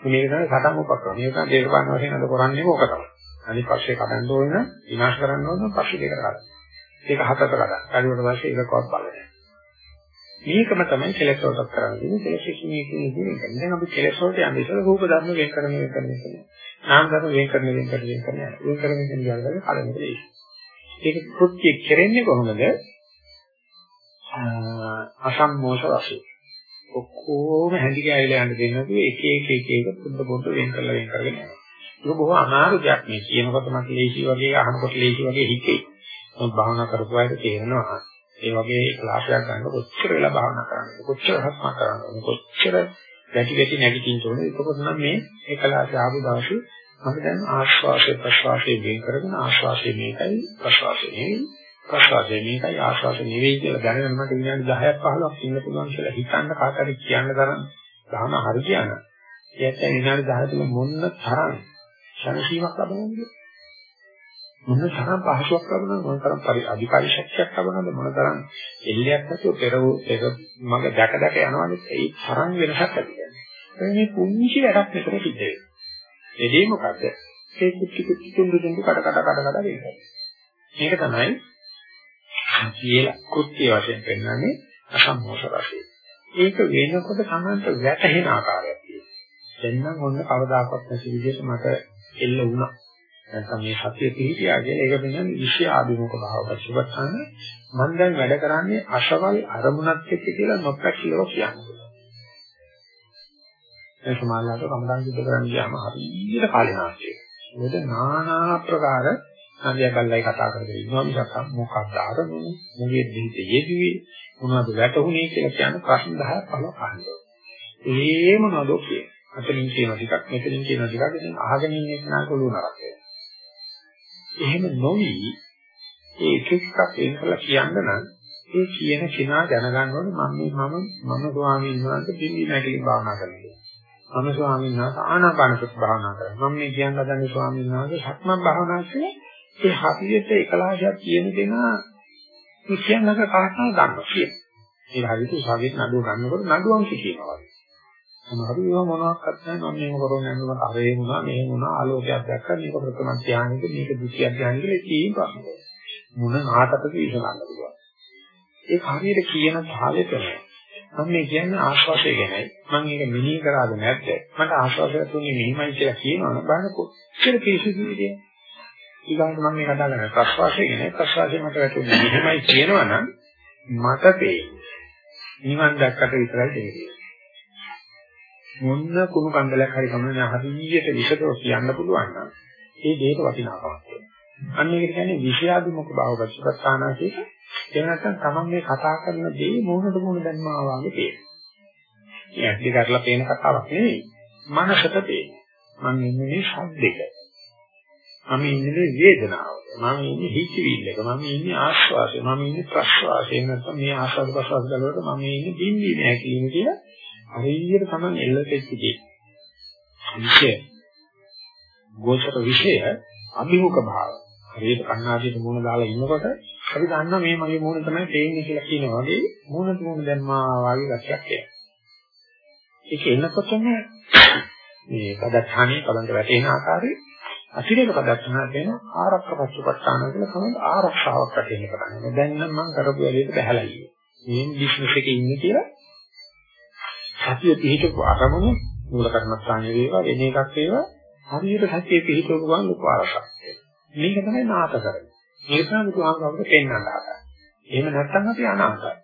මේක තමයි සටන් උපක්‍රම. මේක දේශපාලන වශයෙන් අද කරන්නේ මොක තමයි. අනිත් පස්සේ කඩන්න ඕන නම් විනාශ කරන්න ඕන නම් පස්සේ දෙකට කඩන්න. ඒක හතට කඩන්න. කඩුවට පස්සේ ඒකවත් බලන්න. මේකම තමයි කෙලෙස් වලට කරන්නේ. කෙලෙස් කියන්නේ කියන්නේ දැන් අපි කෙලෙස් වලට යන්නේ ඉතල රූප ධර්ම වෙන් කරන වෙන කරන එක. නාම ධර්ම වෙන් කරන වෙන් කරන වෙන් කරන. වෙන් කරන වෙන කියන්නේ කලින් දෙයි. ඒක කෘත්‍ය කෙරෙන්නේ කොහොමද? අසම්මෝෂ වශයෙන්. ඔක්කොම හැඳි ගෑවිලා යන්න දෙන්නකෝ එක එක එක එක පොඩ පොඩ වෙන් කරලා වෙන් කරගෙන යනවා. ඒක බොහෝ අමාරු දෙයක් මේ කියනකොට මට ලේසි වගේ අහනකොට ලේසි වගේ හිතේ. මම භාවනා කරපු අයට තේරෙනවා. ඒ වගේ ක්ලාසයක් ගන්න කොච්චර වෙලා භාවනා කරන්නද කොච්චර හස්ම කරන්නද කොච්චර වැටි වැටි නැගිටින්න ඕනේ. ඒකකොට නම් මේ ඒ ක්ලාස් ආපු දවසේ මම දැන් ආශ්වාසය ප්‍රශ්වාසය වෙන් කරගෙන ආශ්වාසය මේකයි ප්‍රශ්වාසය නෙවෙයි ප්‍රශ්වාසය මේකයි ආශ්වාසය නෙවෙයි කියලා දැනගෙන මට විනාඩි 10ක් 15ක් ඉන්න පුළුවන් කියලා හිතන්න කාටරි කියන්න තරම් ගහන හරි කියන. ඒත් විනාඩි 10 තුළ මොන්න තරම් ශනසීමක් ලබනවද? මොන තරම් පහසුවක් ලබනවද? මොන තරම් අධිපරිශක්තියක් ලබනවද? මොන තරම් එල්ලයක් නැතුව පෙර පෙර මග දැක දැක යනවද? ඒ තරම් වෙනසක් ඇති කරනවා. මේ පුංචි වැඩක් මෙතන සිද්ධ වෙනවා. එදී මොකද? ඒ කුටි කුටි තුන්දු තුන්දු කඩ කඩ කඩ කඩ වෙනවා. මේක තමයි කියලා කෘත්‍ය වශයෙන් පෙන්වන්නේ අසම්මෝෂ රසය. ඒක වෙනකොට තමන්ට වැටහෙන ආකාරයක් තියෙනවා. දැන් නම් ඔන්න කවදාකවත් නැති විදිහට මට එල්ල වුණා. නැත්නම් මේ සතිය පිළිපියා කියලා ඒක වෙනන්නේ විෂය ආධිමුඛ භාව පසුබත්තාන මම දැන් වැඩ කරන්නේ අශවල් අරමුණක් එක්ක කියලා නොපැකිලව කියන්නේ. ඒ සමාජයට කමඩන් සිද්ධ කරන්න ගියාම හරියට කාලේ නාස්තිය. මොකද নানা ආකාර සංගය බල්ලයි කතා කරගෙන ඉන්නවා මිසක් මොකක්ද අරමුණ මොකෙද දිහිතේ යෙදුවේ මොනවද වැටුනේ කියලා කියන ප්‍රශ්න 10ක් පහළ අහනවා. ඒ මොනවද කියන්නේ? අතනින් කියන ටිකක් මෙතනින් කියන ටිකක් ඉතින් අහගෙන ඉන්න කෙනාට ඔළුව නරක වෙනවා. එහෙම නොවි ඒ එක එකක් එන්කලා කියන්න නම් ඒ කියන කෙනා දැනගන්න ඕනේ මම මේ මම මම ස්වාමීන් වහන්සේ පිළි නැගිලි භාවනා කරනවා. මම ස්වාමීන් වහන්සේ ආනාපානසති භාවනා කරනවා. මම මේ කියන්න හදන්නේ ස්වාමීන් වහන්සේ සක්මන් භාවනා කරන්නේ ඒ හරියට එකලාශයක් කියන කෙනා මේ කියන්නක කාරණා ගන්නවා කියන. ඒ හරියට උසාවියේ නඩුව ගන්නකොට නඩුවම් කියනවා වගේ. සමහරු ඒවා මොනවාක්වත් නැහැ මම මේක කරන්නේ නැහැ මට අරේ වුණා මේ වුණා ආලෝකයක් දැක්කා මේක ප්‍රථම ධානයේද මේක ද්විතිය ධානයේද කීම් ප්‍රශ්න මොන නාටකද විසඳන්න පුළුවන් ඒක හරියට කියන තාලෙතම මම මේ කියන්නේ ආශ්වාසය ගැනයි. මම මේක මෙනෙහි කරාද නැද්ද? මට ආශ්වාසය තුනේ මෙහිමයි කියලා කියනවනම් බලන්න කොච්චර පිසුදුද ඊගාට මම මේ කතා කරන්නේ ප්‍රශ්වාසය ගැන ප්‍රශ්වාසය මට වැටුනේ මෙහිමයි කියනවනම් මට තේරෙන්නේ නිවන් දැක්කට විතරයි තේරෙන්නේ මොන්න කුණු කන්දලයක් හරි කමන්නේ හරියට විෂදව කියන්න පුළුවන් නම් ඒ දෙයට වටිනාකමක් තියෙනවා. අන්න ඒකට කියන්නේ විෂයාභිමුඛ භාවපච්චපත්තානාසීක එහෙම නැත්නම් තමන් මේ කතා කරන දේ මොනකට මොන දැන්මා වාගේ තියෙනවා. මේ ඇත්තට කරලා පේන කතාවක් නෙවෙයි. මනසට පේනවා. මම ඉන්නේ මේ ශබ්දෙක. මම ඉන්නේ වේදනාවක. මම ඉන්නේ හිතවිල්ලක. මම ඉන්නේ ආශ්වාසය. මම ඉන්නේ ප්‍රශ්වාසය. නැත්නම් මේ ආශ්වාස ප්‍රශ්වාස වලට මම ඉන්නේ බින්දි නෑ කියන කියලා හරියට තමයි එල්ලෙච්චදී. විෂය ගෝචර විෂය අභිමුඛ භාව. හරියට කන්නාදියට මූණ දාලා ඉන්නකොට අපි දන්නවා මේ මගේ මූණ තමයි පේන්නේ කියලා කියනවා වගේ මූණට මූණ දැම්මා වගේ ගැටයක් එනවා. ඒක එනකොටම මේ පදත්තානේ කලන්ත වැටෙන ආකාරي අතිරේක පදත්තාන වෙන ආරක්ෂක පච්චපට්ඨාන කියලා තමයි ආරක්ෂාවක් රැකෙන්න පටන් ගන්නවා. දැන් නම් මම කරපු වැඩේට බහැලා ඉන්නේ. මේ බිස්නස් එකේ ඉන්නේ කියලා සතිය පිහිටපු අරමුණ මූල කර්මස්ථානයේ වේවා වෙන එකක් වේවා හරියට සතිය පිහිටවපු ගමන් උපාරසක් මේක තමයි නාත කරන්නේ මේක තමයි බුදුහාමුදුරුවෝ පෙන්වන්න ආකාරය එහෙම නැත්නම් අපි අනාථයි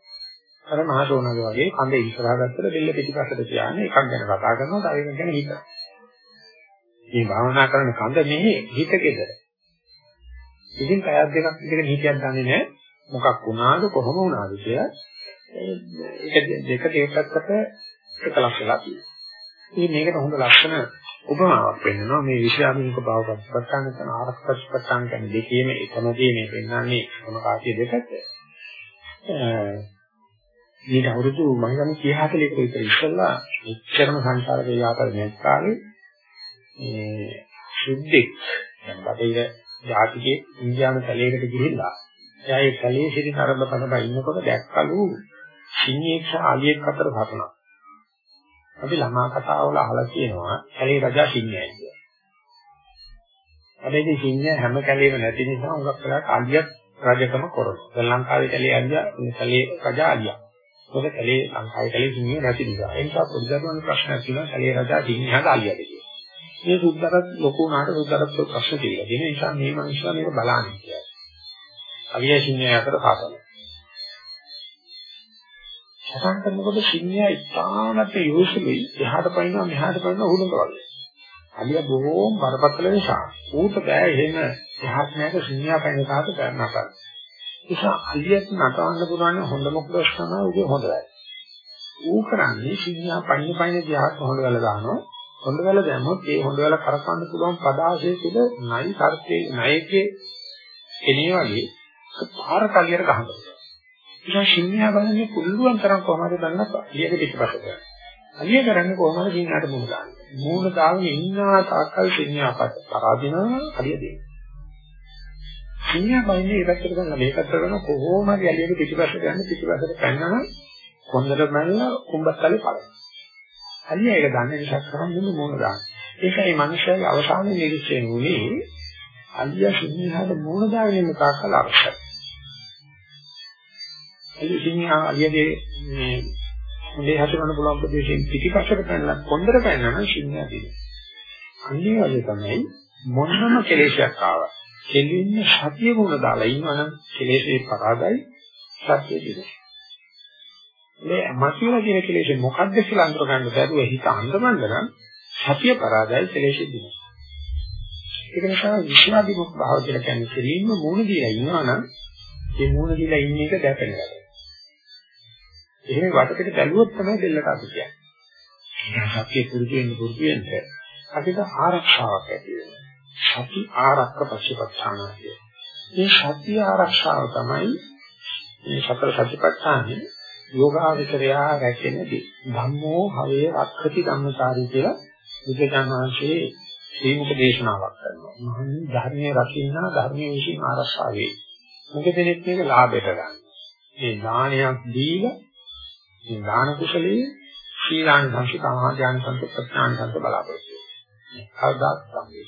අර මහසෝනගේ වගේ කඳේ ඉස්සරහා ගත්තට දෙල්ල පිටිපස්සට තියාගෙන එකක් ගැන කතා කරනවා තව එකක් ගැන හිතනවා. මේ භාවනා කරන කඳ මෙහි හිතකෙද. ඉතින් කයත් දෙකක් විදිහට හිතියක් දන්නේ නැහැ. මොකක් වුණාද කොහොම වුණාද කියලා. ඒක දෙක දෙකකට එකලස් වෙලා තියෙනවා. ඉතින් මේකට හොඳ ලක්ෂණ උපමාවක් වෙන්නවා. මේ විශ්වාමික භාව ප්‍රතිපත්තාන කරන ආරක්ෂක ප්‍රතිපත්තාන කියන දෙකේම එකමදී මේ පෙන්වන්නේ මොන කාසිය දෙකක්ද? ඊට අවුරුදු මම හිතන්නේ 30 40කට විතර ඉස්සෙල්ලා එච්චරම සංසාරේ යාපර නැත් කාලේ මේ සුද්ධෙක් දැන් බටහිර ජාතිකේ ඉන්දියානු තලයකට ගිහිල්ලා එයා ඒ තලයේ සිටින අරඹ පනබ ඉන්නකොට දැක්කලු. සිංහේක්ෂ ආලියෙක් අතර සතනක්. අපි ළමා කතාවල අහලා කියනවා කැලේ රජා සිංහයයි කියලා. හැබැයි සිංහය හැම කැලේම නැති නිසා උඟක් වෙලාවට අලියක් රජකම කරනවා. දැන් ලංකාවේ කැලේ අලියා මේ කැලේ රජා අලියා. මොකද කැලේ ලංකාවේ කැලේ සිංහය නැති නිසා. ඒ නිසා පොඩි දරුවන් ප්‍රශ්නයක් තියෙනවා කැලේ රජා සිංහයාට අලියාද කියලා. මේ සුද්දරත් ලොකු උනාට සුද්දරත් ප්‍රශ්න තියෙනවා. ඒ නිසා මේ මිනිස්සු මේක බලන්නේ කියලා. අලියා සිංහය අතර සාසන. සසන් කරනකොට සිංහය ඉතාමත් යොසුලුයි එහාට පනිනවා මෙහාට පනිනවා උඩට වගේ. අලියා බොහෝම බරපතල නිසා ඌට බෑ එහෙම එහාට මෙහාට සිංහයා පනින කාට කරන්න කරන්න. නිසා අලියට නටවන්න පුළුවන් හොඳම ක්ලෝස් තමයි උගේ හොඳ වැඩ. ඌ කරන්නේ සිංහයා පනින පනින දිහාට හොඳ වෙලා දානවා. හොඳ වෙලා දැම්මොත් ඒ හොඳ වෙලා කරකවන්න පුළුවන් පදාශය තුළ නයි කර්තේ නයකේ එනේ වගේ පාර කලියට ගහනවා. ඉතින් සිංහයා බලන්නේ පුළුවන් තරම් කොහොමද දන්නත් අලියක පිටපස්සට යනවා. අලිය කරන්නේ කොහොමද සිංහයාට මුණ දාන්නේ. මූණ දාගෙන ඉන්නා තාක්කල් සිංහයා පරාදිනවා අලිය දෙන්නේ. සිංහයා බලන්නේ ඒකට කරන මේකට කරන කොහොමද අලියක පිටපස්සට යන්නේ පිටපස්සට පැනනවා කොන්දර මැල්ල කුඹත්තලේ පලනවා. අලිය ඒක දන්නේ නිසා කරන්නේ මූණ දාන්න. ඒකයි මිනිස්යාගේ අවසානයේ නිරීක්ෂණය වුණේ අලිය සිංහයාට මූණ දාගෙන ඉන්න තාක්කල් අවශ්‍යයි. ඒ සිංහා අලියගේ මේ හොඳේ හසුරවන්න පුළුවන් ප්‍රදේශයෙන් පිටිපස්සට පැනලා කොන්දර පැනනවා නම් සිංහයා දිනේ. අන්නේ වගේ තමයි මොනම කෙලෙසයක් ආවා. කෙලින්ම සතිය ගුණ දාලා ඉන්නවනම් කෙලෙසේ පරාදයි සතිය දිනේ. මේ මතුවලා කියන කෙලෙසේ මොකද්ද කියලා අඳුර ගන්න බැරුව හිත අඳමන්න නම් සතිය පරාදයි කෙලෙසේ දිනේ. ඒක නිසා විශ්වාදිමුක් භාව කියලා කියන්නේ කෙලින්ම මූණ දීලා ඉන්නවනම් ඒ මූණ දීලා ඉන්න එක දැකෙනවා. එහෙම වටපිට බැලුවොත් තමයි දෙල්ලට අපි කියන්නේ. දැන් සත්‍ය පුරුදු වෙන්න පුරුදු වෙන්න අපිට ආරක්ෂාවක් ඇති වෙනවා. සති ආරක්ක පශ්චපත්තානය. මේ සත්‍ය ආරක්ෂාව තමයි මේ සතර සතිපට්ඨානේ යෝගාවචරයා රැකෙනදී. ධම්මෝ හවේ රක්ඛති ධම්මචාරී කියලා බුදුජානනාංශයේ ශ්‍රීමුක දේශනාවක් කරනවා. මහණනි ධර්මයේ රකින්න ධර්මයේ විශ්ින් ආරක්ෂා වේ. මොකද මේක ලාභයට ගන්න. මේ දානයක් දීලා මේ දාන කුසලයේ සීලාන් සංසි කාමාඥාන සංස ප්‍රඥාන සංස බලාපොරොත්තු වෙනවා. කවදාත් සම්මේ.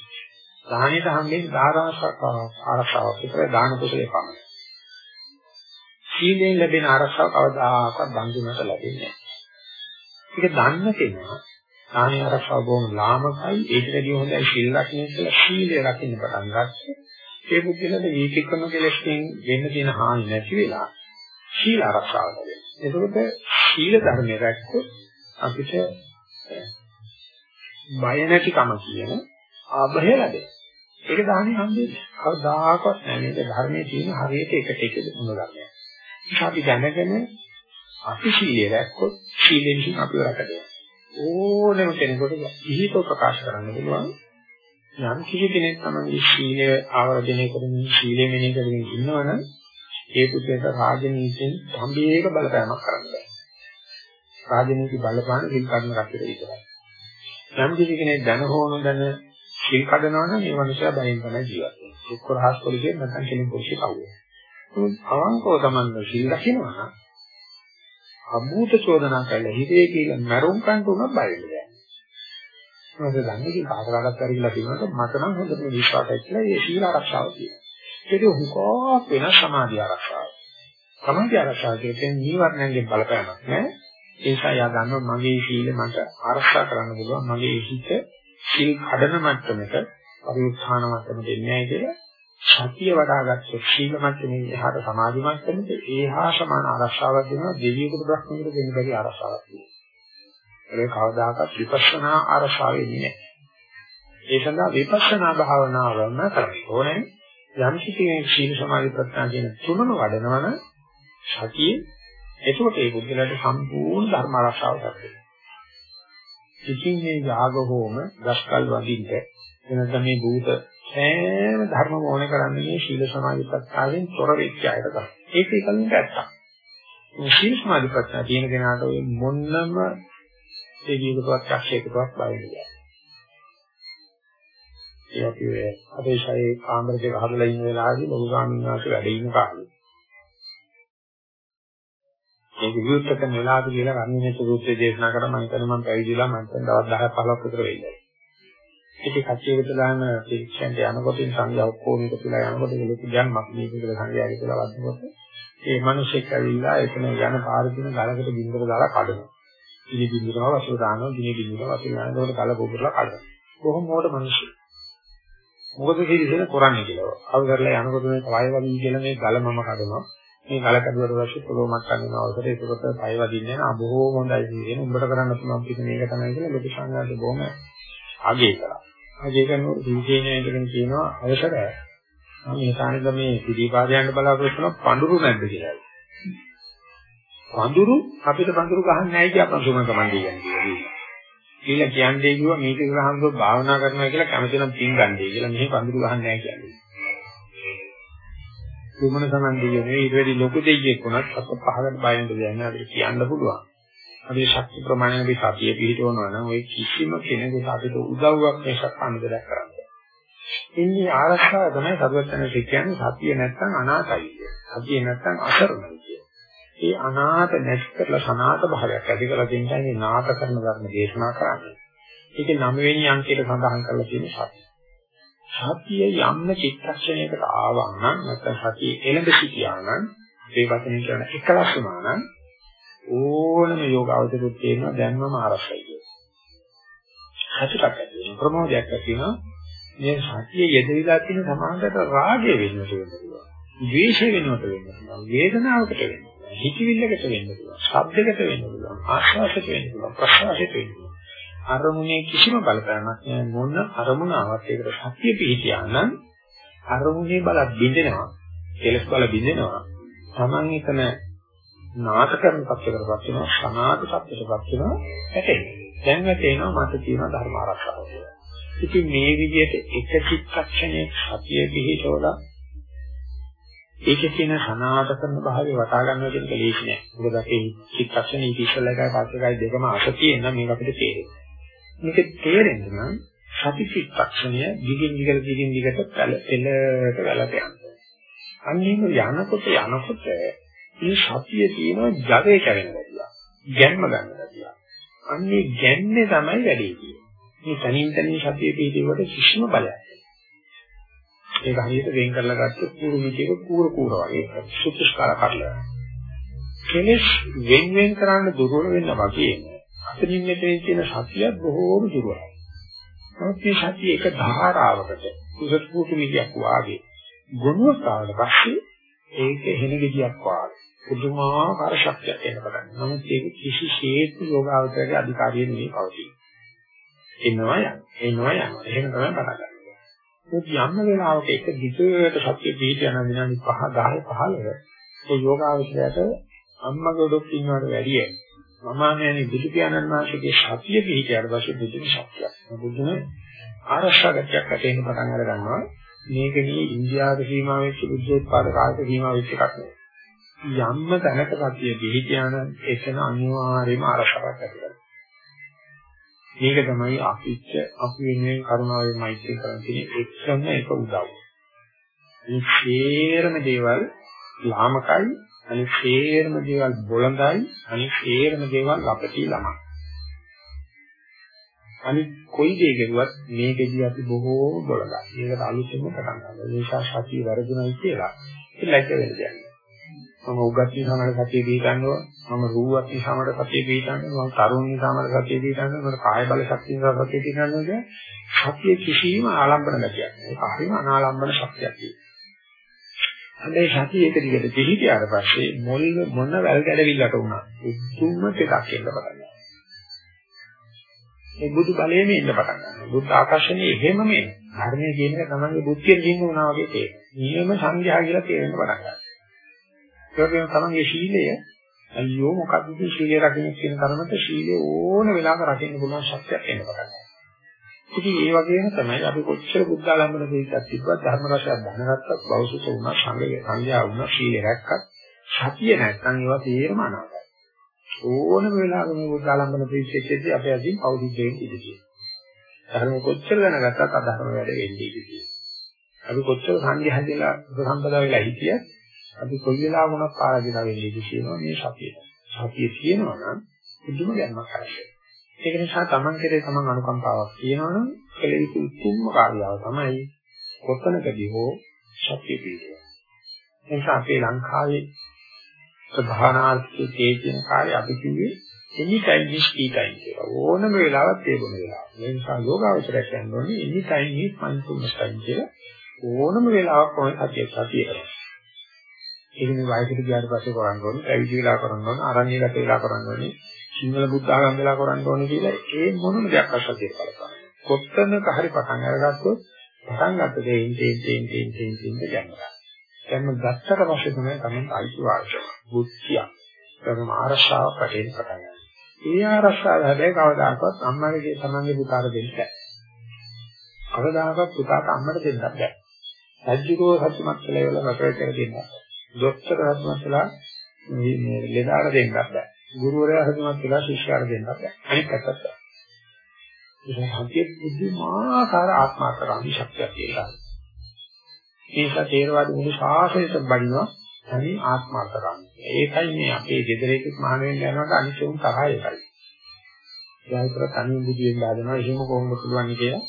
දානෙට හම්බෙන්නේ ධාරාශක් ආරක්ෂාවක් විතර දාන කුසලයේ පමණයි. සීලෙන් ලැබෙන ආරක්ෂාව කවදාකවත් දන් දුන්නට ලැබෙන්නේ නැහැ. ඒක දන්න කෙනා දානේ ආරක්ෂාව බොහොම ලාමකයි ඒකටදී හොඳයි සීල් රකින්න කියලා සීලය රකින්න පටන් ගත්තේ. ඒ පුද්ගලයාට වීතික්‍රම කෙලෙස්කින් වෙන්න තියෙන හානි නැති වෙලා සීල ආරක්ෂාව ලැබෙනවා. එතකොට සීල ධර්මය රැක්කොත් අපිට බය නැතිකම කියන ආභය ලැබෙනවා. ඒක දාහනේ හම්බෙන්නේ. කවදාකවත් නැහැ මේක ධර්මයේ තියෙන හරියට එකට එක දුන්න ධර්මයක්. ඒක අපි දැනගෙන අපි සීලය රැක්කොත් සීලෙන් අපිව රැකගන්නවා. ඕනෙම කෙනෙකුට ඉහිතව ප්‍රකාශ කරන්න පුළුවන්. යම් කිසි කෙනෙක් තමයි සීලය ආවර්ජනය කරමින් සීලය මෙනෙහි කරමින් ඉන්නවනම් ඒ පුද්ගලට රාජනීතියෙන් සම්බේක බලපෑමක් කරන්න බෑ. රාජනීති බලපාන සිල් කඩන කටට විතරයි. යම් කිසි කෙනෙක් දැන හෝන දැන සිල් කඩනවා නම් ඒ මනුස්සයා බයෙන් තමයි ජීවත් වෙන්නේ. එක්ක රහස් පොලිසියෙන් නැත්නම් කෙනෙක් පොලිසිය කවුද. අවංකව තමන්ගේ සිල් රකින්නවා අභූත චෝදනා කළ හිතේ කියලා මරුම් කන්ට උනත් බය වෙන්නේ නැහැ. මොකද දන්නේ කී කාටකටත් කරගිලා තියෙනකොට මට නම් හොඳට විශ්වාසයි කියලා ඒ සීල ආරක්ෂාව තියෙනවා. ඒක හුඟක් වෙන සමාධි ආරක්ෂාව. සමාධි ආරක්ෂාව කියන්නේ නීවරණයෙන් බලපෑමක් නෑ. ඒ නිසා යා ගන්නවා මගේ සීල මට ආරක්ෂා කරන්න පුළුවන් මගේ හිත සිල් කඩන මට්ටමක පරිඋත්ථාන මට්ටමට එන්නේ නැහැ කියලා සතිය වඩාගත්ත ශීල මට්ටමේ එහාට සමාධි මට්ටමේ ඒහා සමාන ආරක්ෂාවක් දෙනවා දෙවියෙකුට බ්‍රහ්මයෙකුට දෙන්න බැරි ආරක්ෂාවක් තියෙනවා. ඒක කවදාකවත් විපස්සනා ආරක්ෂාවෙ නෑ. ඒ සඳහා විපස්සනා භාවනාවම කරන්න ඕනේ. යම් කිසි ශීල සමාධි ප්‍රඥා කියන තුනම වඩනවන සතිය එතකොට ඒ බුද්ධලට සම්පූර්ණ ධර්ම ආරක්ෂාව ලැබෙනවා. ඉතින් මේ යාග හෝම දස්කල් වදින්න එනනම් මේ භූත සෑම ධර්ම මොහොන කරන්නේ මේ ශීල සමාධි ප්‍රත්‍යාවෙන් තොර වෙච්ච අයට තමයි. ඒක එකලින්ට ඇත්තක්. මේ ශීල සමාධි ප්‍රත්‍යාව තියෙන කෙනාට ඔය මොන්නම ඒ ජීවිතවත් ක්ෂේත්‍රයක් බය නෑ. ඒ අපි ඔය අපේ ශරීරයේ කාමර දෙක හදලා ඉන්න වෙලාවේදී ලොකු ස්වාමීන් වහන්සේ වැඩ ඉන්න කාලේ. මේක විවෘත කරන වෙලාවදී කියලා රණිනේ සූත්‍රය දේශනා කරා මම හිතන්නේ මම පැවිදිලා මම හිතන්නේ දවස් 10 15ක් විතර වෙයිද. ඉතින් කච්චියකට දාන පරීක්ෂණයට යනකොට සංඝයා ඔක්කොම එකතු වෙලා යනකොට ලොකු ජන්මක් මේක කියලා සංඝයා කියලා වදිනකොට ඒ මිනිස්සෙක් ඇවිල්ලා එතන යන පාරේ තියෙන ගලකට බින්දර දාලා කඩනවා. ඉනි බින්දරව වශයෙන් දානවා, ගිනි බින්දරව වශයෙන් දානකොට ගල පොබරලා කඩනවා. කොහොම මොකට මිනිස්සු. මොකද කිරිසෙන කරන්නේ කියලා. අවුරුද්දලා යනකොට මේ පය වදී කියලා මේ ගල මම කඩනවා. මේ ගල කඩුවට පස්සේ පොළොව මට්ටම් වෙන අවසරේ ඒකකොට පය වදින්නේ නැහැ. බොහෝ හොඳයි කියන උඹට කරන්න පුළුවන් පිට මේක තමයි කියලා ලොකු සංඝයාට බොහොම අගය කළා. අගය කරනකොට සීජේනය ඉදගෙන කියනවා අවසරයි. මම හිතන්නේ මේ පිළිපාදයන්ට බලාපොරොත්තු වෙන පඳුරු නැද්ද කියලා. පඳුරු අපිට පඳුරු ගහන්නේ නැහැ කියලා අපන් සුමන කමන්ඩේ කියන්නේ. කියලා කියන්නේ කිව්වා මේක ගහනකොට භාවනා කරනවා කියලා කැමති නම් පින් ගන්නයි කියලා මෙහි පඳුරු ගහන්නේ නැහැ කියන්නේ. සුමන කමන්ඩේ කියන්නේ ඊට වැඩි ලොකු දෙයක් වුණත් අප පහකට බයින්ද දෙන්නේ අපිට කියන්න පුළුවන්. අපි ශක්ති ප්‍රමාණය අපි සතිය පිළිටවනවා නම් ওই කිසිම කෙනෙකුට අපිට උදව්වක් මේක අනුදලක් කරන්නේ. ඉන්නේ ආරක්ෂාව තමයි සර්වඥ කියන්නේ සතිය නැත්තම් අනාතයි කිය. සතිය නැත්තම් අසරණයි කිය. ඒ අනාත නැති කරලා සනාත භාවයක් ඇති කරලා දෙන්නයි මේ නාත කරන ධර්ම දේශනා කරන්නේ. ඒකේ 9 වෙනි අංකයට සඳහන් කරලා තියෙන සතිය. සතිය යම්න චිත්තක්ෂණයකට ආවා නම් නැත්නම් සතිය එළඹ සිටියා නම් ඒ වචනේ කියන එකලස් වුණා නම් ඕනම යෝගාවචරුත් තියෙනවා දැන්වම ආරක්ෂයි කියලා. හසිතක් ඇති වෙනවා ප්‍රමෝදයක් ඇති වෙනවා මේ සතිය යෙදවිලා තියෙන සමානකට රාගය වෙන්නට වෙනවා. ද්වේෂය වෙනවට වෙනවා. වේදනාවකට වෙනවා. හිතවිල්ලකට වෙන්න පුළුවන්. ශබ්දයකට වෙන්න පුළුවන්. ආශ්වාසයට වෙන්න පුළුවන්. ප්‍රශ්වාසයට වෙන්න පුළුවන්. අරමුණේ කිසිම බලපෑමක් නැහැ මොන අරමුණාවක් ඒකට සතිය පිහිටියා නම් අරමුණේ බල බින්දෙනවා. කෙලස් බල බින්දෙනවා. Taman එතන නාට කරන පත්‍යකටපත් වෙනවා. සමාධි පත්‍යකටපත් වෙනවා. ඇතේ. දැන් වැටෙනවා මට තියෙන ධර්ම ආරක්ෂාව කියලා. ඉතින් මේ විදිහට එක චිත්තක්ෂණයේ සතිය පිහිටවලා ඒකේ තියෙන සනාත කරන භාවය වටා ගන්නවා කියන එක ලේසි නෑ. මොකද අපේ චිත්තක්ෂණ ඊට ඉස්සෙල්ලා එකයි පස්සේ එකයි දෙකම අසතිය නම් මේක අපිට තේරෙන්නේ. මේක තේරෙන්න නම් සති චිත්තක්ෂණය දිගින් දිගට දිගින් දිගට පැල එලට වැළට යනවා. අන්නේම යනකොට යනකොට මේ සතිය තියෙන ජවයේ කැවෙන ගතිය. ගැම්ම ගන්න ගතිය. අන්නේ ගැන්නේ තමයි වැඩි කියන්නේ. මේ තනින් තනින් සතිය පිළිවෙලට කිසිම බලයක් ඒක හරියට වෙන් කරලා ගත්ත කූරු මිටියක කූර කූර වගේ සුතුස්කාර කරලා. කෙලස් වෙන් වෙන් කරන්න දුර්වල වෙන්න වගේම අතනින් මෙතන කියන සතිය බොහෝම දුර්වලයි. නමුත් මේ සතිය එක ධාරාවකට කුසත් කූරු මිටියක් වාගේ ගුණවත් ආවට පස්සේ ඒක හෙන ගෙඩියක් වාගේ පුදුමාකාර ශක්තියක් එන්න පටන් ගන්නවා. නමුත් ඒක කිසිසේත් යෝගාවචරයේ අධිකාරිය නෙවෙයි පවතින්නේ. එනවා යනවා. එනවා යනවා. එහෙම තමයි පටන් ගන්න. මොකද යම් වෙලාවක එක දිගට සත්‍ය පිහිට යන විනාඩි 5 10 15 ඒ යෝගාවචරයට අම්මා ගොඩක් ඉන්නවට වැඩිය මම කියන්නේ බුදු පියාණන් වහන්සේගේ සත්‍ය පිහිටියට පස්සේ බුදුන් ශක්තියක්. බුදුන ආරක්ෂාගතයක් ඇතෙන්න පටන් අර ගන්නවා. මේකදී ඉන්දියාවේ සීමා වෙච්ච බුද්ධෝත්පාද කාලේ සීමා වෙච්ච එකක් නෙවෙයි. යම්ම තැනක සත්‍ය පිහිටියාන එතන අනිවාර්යයෙන්ම ආරක්ෂාවක් ඇති කරනවා. මේක තමයි අපිච්ච අපි වෙනුවෙන් කරුණාවෙන් මෛත්‍රී කරන තියෙන එකම එක උදව්. මේ ශේරම දේවල් ලාමකයි, අනිත් ශේරම දේවල් බොළඳයි, අනිත් ශේරම දේවල් අපටි ළමයි. අනිත් කොයි දේ කෙරුවත් මේකෙදී අපි බොහෝ බොළඳයි. ඒකට අලුතෙන්ම පටන් ගන්නවා. ඒ නිසා සතිය වැරදුනයි කියලා ඒක ලැජ්ජ වෙන්න දෙයක්. මම උගත් නිසාමද සතිය පිළිගන්නවා මම රූවත් නිසාමද සතිය පිළිගන්නවා මම තරුණ නිසාමද සතිය පිළිගන්නවා මම කාය බල ශක්තිය නිසා සතිය පිළිගන්නවා කියන්නේ සතිය කිසිම ආලම්බන ගැටියක් නෑ ඒක හරිම අනාලම්බන ශක්තියක් හැබැයි සතිය එක දිගට පිළිපියාට පස්සේ මොල් මොන වැල් ගැඩවිල්ලට වුණා උතුම්ම ටිකක් එන්න පටන් ගන්නවා. ඒ බුදු බලයේම ඉන්න පටන් ගන්නවා. බුද්ධ ආකර්ෂණයේ එහෙමම එන. ධර්මයේ කියන එක තමයි බුද්ධියෙන් දින්න වුණා වගේ තේරෙනවා. නියම සංඝයා කියලා තේරෙන්න පටන් ගන්නවා. ඒ වගේම තමන්ගේ ශීලය අයියෝ මොකක්ද මේ ශීලය රකින්න කියන තරමට ශීලය ඕන වෙලාවක රකින්න පුළුවන් ශක්තියක් එන්න පටන් ගන්නවා. ඉතින් ඒ වගේම තමයි අපි කොච්චර බුද්ධ ආලම්බන දෙයක් තිබ්බත් ධර්ම රසයක් දැනගත්තත් බෞසුත වුණා සංඝය සංඝයා වුණා ශීලය රැක්කත් සතිය නැත්නම් ඒවා තේරම අනාගතයි. ඕනම වෙලාවක මේ බුද්ධ ආලම්බන ප්‍රතිශේෂයේදී අපේ අදින් පෞද්ගලිකයෙන් ඉඳී. ධර්ම කොච්චර දැනගත්තත් අධර්ම වැඩ වෙන්නේ ඉඳී. අපි කොච්චර සංඝයා හැදලා උපසම්පදා වෙලා හිටියත් අපි කොයි වෙලාවක වුණත් පාරාදිනා වෙන්නේ කියනවා මේ සතියේ. සතියේ තියෙනවා නම් බුදුම ගැනමක් කරන්නේ. ඒක නිසා Taman කෙරේ Taman අනුකම්පාවක් තියෙනවනම් කළ යුතු උතුම්ම කාර්යාව තමයි කොතනකදී හෝ සත්‍ය පිළිගන්න. එනිසා අපේ ලංකාවේ ප්‍රධානාර්ථයේ තියෙන කාර්ය අපි කිව්වේ anytime is tea time කියලා. ඕනම වෙලාවක් ඒ බොන වෙලාව. ඒ නිසා යෝගාවචරයක් කියන්නේ anytime is mindfulness time කියලා. ඕනම වෙලාවක කොහොමද සතිය සතිය කරන්නේ. ඒකනේ වයසට ගියාට පස්සේ කරන්න ඕනේ, පැවිදි වෙලා කරන්න ඕනේ, අරණ්‍යගත වෙලා කරන්න ඕනේ, සිංහල බුද්ධ ආගම් වෙලා කරන්න ඕනේ කියලා ඒ මොනම දෙයක් අසතිය බලපාන. කොත්තනක හරි පටන් අරගත්තොත් පටන් ගත්ත දේ ඉන්ටෙන් ටෙන් ටෙන් ටෙන් ටෙන් යනවා. දැන් ගත්තට පස්සේ තමයි තමයි අයිති වාර්ෂය. බුද්ධිය. ඒකම ආරක්ෂාව පැටේන පටන් ගන්නවා. ඒ ආරක්ෂාව හැබැයි කවදාකවත් අම්මගේ තමන්ගේ පුතාට දෙන්න බෑ. කවදාකවත් පුතාට අම්මට දෙන්නත් බෑ. සජ්ජිකෝ සත්‍යමත් කියලා වල රටේ කියලා දෙන්නවා. දොස්තර සත්‍යමත් කියලා මේ ලෙඩාට දෙන්නත් බෑ. ගුරුවරයා සත්‍යමත් කියලා ශිෂ්‍යයාට දෙන්නත් බෑ. අනිත් පැත්තට. ඒක හදිසිය බුද්ධමාකාර ආත්මාකරණී ශක්තියක් කියලා. ඒක තේරවාද මුළු ශාසනයට බඩිනවා තනි ආත්මාකරණී. ඒකයි මේ අපේ ගෙදරේක මහාන වෙන්න යනකොට අනිත් උන් තරහ ඒකයි. ඒයිතර තනියෙන් බුදු වෙන්න හදනවා එහෙම කොහොමද පුළුවන් කියලා.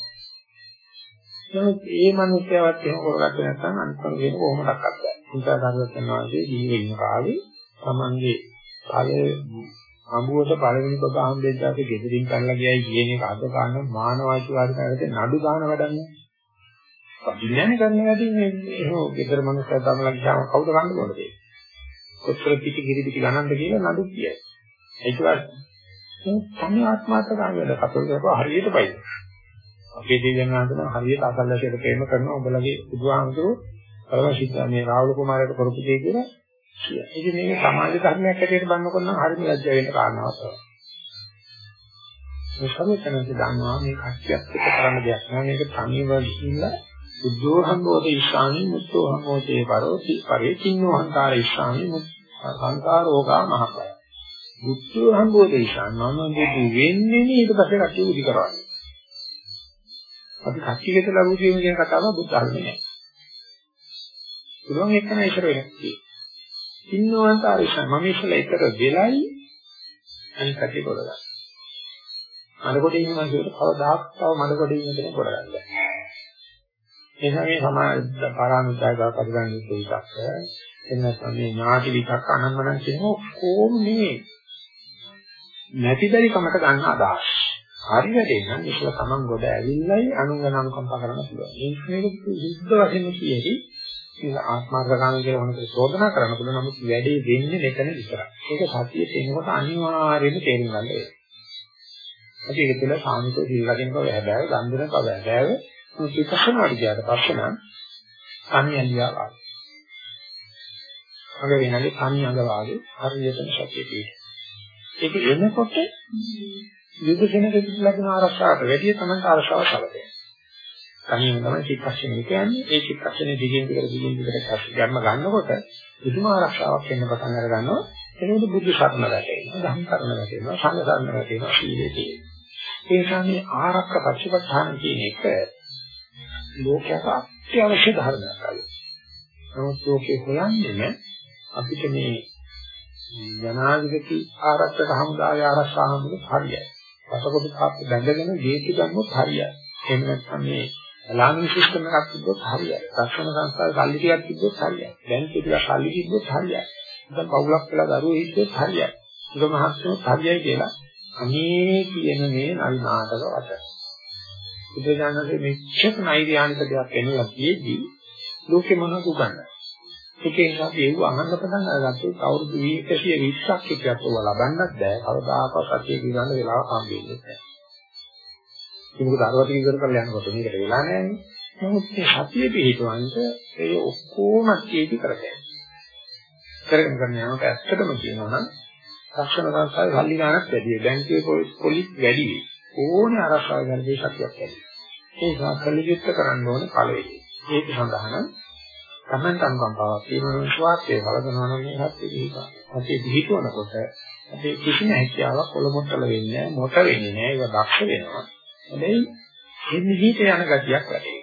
නමුත් ඒ මනුස්සයවත් එහෙම කරගත්තේ නැත්නම් අනිත් කෙනෙක් කොහොමදක්වත් බෑ. නිසා ධර්මයෙන් වාසේ ජීවෙ ඉන්න කාලේ තමන්ගේ ඵල අඹුවට පළවෙනි කොට හම්බෙද්දාට ගෙදරින් පැනලා ගියයි කියන එක අද ගන්න මානවායිකවාදීකට නඩු දාන වැඩන්නේ. අදින්නේ කරන්න වැඩි මේ එහෙම ගෙදර මනුස්සය තමලා ගියාම කවුද ගන්න ඕනද ඒක? කොච්චර පිටි කිරි පිටි ගණන්ද කියලා නඩු කියයි. ඒක වත් තමයි ආත්මාර්ථකාමී වැඩ කතෝලික කරපුවා හරියට බයි. අපේ දෙවියන් වහන්සේ හරියට අසල්ලාසයට ප්‍රේම කරන ඔබලගේ බුදුහාමුදුරුවෝ පරම සිද්ධ මේ රාහුල කුමාරයාට කරපු දෙය කියලා කියනවා. ඉතින් මේක සමාජ ධර්මයක් හැටියට බලනකොට නම් හරිම ලැජ්ජා වෙන්න කාරණාවක් තමයි. මේ සමතනදී දන්නවා මේ කච්චියක් එක කරන්න දෙයක් නෑ මේක තනියම ගිහිල්ලා බුද්ධෝ හංගෝතේ ඉස්සාමි මුත්තෝ හංගෝතේ පරෝති පරේචින්නෝ හංකාර ඉස්සාමි සංකාරෝගා මහකය. බුද්ධෝ හංගෝතේ ඉස්සාමි මම බුදු වෙන්නේ ඊට පස්සේ කච්චි උදි කරවන්නේ. අපි කච්චි ගෙත ලැබුව කියන කතාව බුද්ධ ධර්මයේ නෑ. පුළුවන් එකන ඉතර වෙන්නේ. ඉන්නවන්ත ආරිෂා මම ඉස්සලා ඊතර වෙලයි අනිත් කටේ කරගන්න. මඩකොට ඉන්න මිනිස්සුන්ට කවදාක් තව මඩකොට ඉන්න කෙනෙක් කරගන්න බෑ. එනිසා මේ සමාජ පාරාමිතාවක පරිගණන දෙයක් එන්නත් මේ ඥාති විකක් අනම්මනම් කියන කොහොම මේ නැතිදරි කමට ගන්න අදහස්. හරි වැඩේ නම් ඉස්සලා Taman ගොඩ ඇවිල්ලයි අනුංගන අනුකම්පා කරන්න පුළුවන්. මේක සිද්ධ වශයෙන් කියෙහි ඒක ආත්මාර්ථකාමී කියලා මොනවද චෝදනා කරන්න පුළුවන් නමුත් වැඩේ වෙන්නේ මෙතන විතරයි. ඒක සතියේ තේනකොට අනිවාර්යයෙන්ම තේරුම් ගන්න වෙනවා. අපි ඒක තුළ සාමික සීලකින් කව හැබෑව, ගන්ධන කව හැබෑව, විපස්සන වර්ගයට පස්සේ නම් අනියලියා වාගේ. අඟ වෙනගේ අනි අඟ වාගේ හරියටම සතිය පිට. ඒක එනකොට යුද කෙනෙකුට ලැබෙන ආරක්ෂාවට වැඩිය තමයි ආරක්ෂාව සැලකෙන්නේ. තනියම තමයි චිත්තක්ෂණය කියන්නේ. ඒ චිත්තක්ෂණය දිගින් දිගට දිගින් දිගට ගන්න ගන්නකොට පුදුම ආරක්ෂාවක් වෙන්න පටන් අර ගන්නවා. එතකොට බුද්ධ ශරණ වැටෙනවා, ධම්ම ශරණ වැටෙනවා, සංඝ ශරණ වැටෙනවා, සීලේ තියෙනවා. ඒ නිසා මේ ආරක්ක පරිපත්තාන කියන එක ලෝකයට අත්‍යවශ්‍ය ධර්මයක් අය. නමුත් ලෝකේ හොයන්නේම අපිට මේ ජනාධිපති ආරක්ෂක හමුදාවේ ආරක්ෂා හමුදාව හරියයි. රසකොට කාප්ප බැඳගෙන ජීවිත ගන්නොත් හරියයි. එහෙම නැත්නම් මේ ලාමින් සිස්ටම් එකක් තිබ්බොත් හරියයි. රක්ෂණ සංස්ථාවේ සල්ලි ටිකක් තිබ්බොත් හරියයි. බැංකුවේ ටිකක් සල්ලි තිබ්බොත් හරියයි. නැත්නම් පවුලක් වෙලා දරුවෝ ඉද්දොත් හරියයි. ඒක මහත්තුත් හරියයි කියලා අනේ කියන මේ නල් නාටක වචන. බුදුජානකගේ මෙච්චර නෛර්යානික දෙයක් එනවා කියෙද්දි ලෝකෙ මොනවද උගන්වන්නේ? ඒකේ නිසා අපි ඒව අහන්න පටන් අරගත්තොත් අවුරුදු 120ක් විතරක් ඔය ලබන්නත් බෑ. කවදාකවත් සතිය ගිරන්න වෙලාවක් හම්බෙන්නේ නැහැ. ඒක මොකද අරවට ඉවර කරලා යනකොට මේකට වෙලා නැහැ නමුත් මේ සතිය පිළිතුරන්ට ඒ ඔක්කොම කීටි කරගන්න. කරගෙන කරගෙන යනකොට ඇත්තටම කියනවා නම් රක්ෂණ සංස්ථාවේ සල්ලි ගන්නත් වැඩි. බැංකුවේ පොලිස් වැඩි. ඕනේ ආරක්ෂා ගන්න දේ ශක්තියක් වැඩි. ඒ නිසා කලියුත් කරන්න ඕනේ පළවෙනි. ඒක සඳහා නම් තමන්ට අනුකම්පාවක් තියෙන ස්වාර්ථයේ වලදනවා නම් මේ හත්ති දීපා. අපි පිළිතුරනකොට අපි කිසිම හැකියාවක් කොළමොට්ටල වෙන්නේ නැහැ, මොට වෙන්නේ නැහැ, ඒක දක්ෂ වෙනවා. හැබැයි එන්නේ හිත යන ගතියක් වැඩි.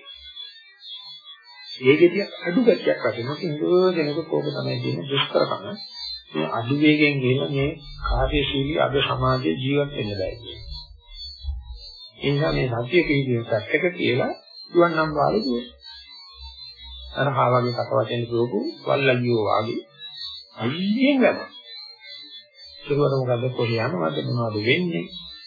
ඒ ගතිය අඩු ගතියක් වටිනවා. කිංගෝ දෙනකොට කෝක තමයි කියන දුෂ්කරකම. මේ අඩු වේගෙන් ගෙන මේ කාර්යශීලී අද සමාජයේ ජීවත් වෙන්න බෑ කියන්නේ. ඒ නිසා මේ සත්‍ය පිළිවිල පැත්තක කියලා දුවන් නම් වාලේ දුවන. අර හාවගේ කට වශයෙන් කියවපු වල්ලලියෝ වාගේ අයියෙන් ගන්න. ඒකවල මොකද කොහේ යනවද මොනවද වෙන්නේ?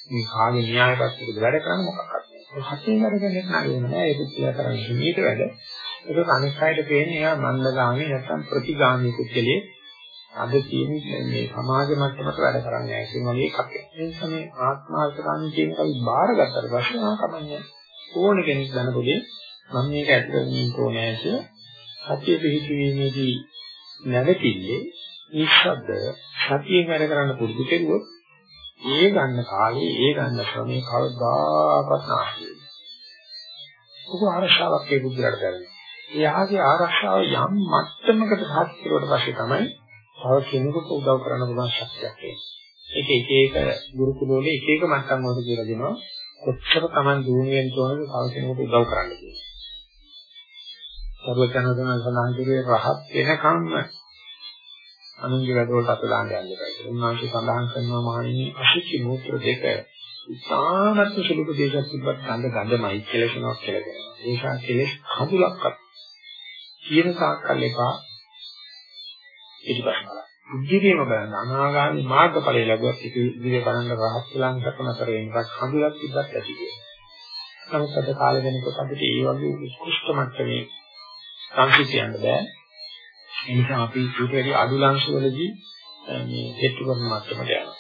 මේ කාගේ න්‍යාය පත්‍රයකද වැඩ කරන්නේ මොකක්ද? ඒ හතේ වැඩ කරන්නේ නැහැ නෑ ඒක කියලා කරන්නේ මේක වැඩ. ඒක අනිත් අයට පේන්නේ එයා මන්දගාමී නැත්නම් ප්‍රතිගාමී කුච්චලයේ අද තියෙන මේ සමාජ මට්ටමට වැඩ කරන්නේ නැහැ කියන වගේ එකක්. ඒ නිසා මේ ආත්මාර්ථකාමී කියන කවි බාරගත්තට පස්සේ ආ කමන්නේ ඕන කෙනෙක් දැනපොදී මම මේක ඇතුළේ ඉන්න ඕනේ කියලා සතිය පිහිටීමේදී නැවතිල්ලේ නිශ්ශබ්ද සතියෙන් වැඩ කරන්න පුරුදු කෙරුවොත් ඒ ගන්න කාලේ ඒ ගන්න ශ්‍රමයේ කවදාකවත් නැති වෙනවා. ඔක ආරක්ෂාවක් ඒ බුද්ධලට දැනෙනවා. එයාගේ ආරක්ෂාව යම් මට්ටමකට සාත් කෙරුවට පස්සේ තමයි තව කෙනෙකුට උදව් කරන්න පුළුවන් ශක්තියක් එන්නේ. ඒක එක එක ගුරුකුල වල එක එක මට්ටම් වලට කියලා දෙනවා. කොච්චර Taman දුණු වෙන්න ඕනද තව කෙනෙකුට උදව් කරන්න කියලා. සර්වඥාන්සේන සඳහන් කරුවේ රහත් වෙනකම්ම අනුන්ගේ වැඩවලට අත දාන්න යන්න එපා කියලා. උන්වහන්සේ සඳහන් කරනවා මහණෙනි අසුචි මූත්‍ර දෙක ඉතාමත් සුළු ප්‍රදේශයක් තිබ්බත් ගඳ ගඳමයි කියලා කියනවා කියලා කියනවා. ඒකා කෙලෙස් කඳුලක්වත් කියන සාකල් එපා පිටිපස්සට. බුද්ධියේම බලන්න අනාගාමී මාර්ගඵලය ලැබුවත් ඒක ඉදිරිය බලන්න රහත් වෙලා නතර වෙනකක් හඳුලක් තිබ්බත් ඇති කියලා. නමුත් අද කාලේ වෙනකොට අපිට ඒ වගේ උත්කෘෂ්ඨ මට්ටමේ සංසිතියන්න බෑ. ඒ නිසා අපි ඊට වැඩි අඩු ලංශවලදී මේ හෙට්ටු කරන මට්ටමට යනවා.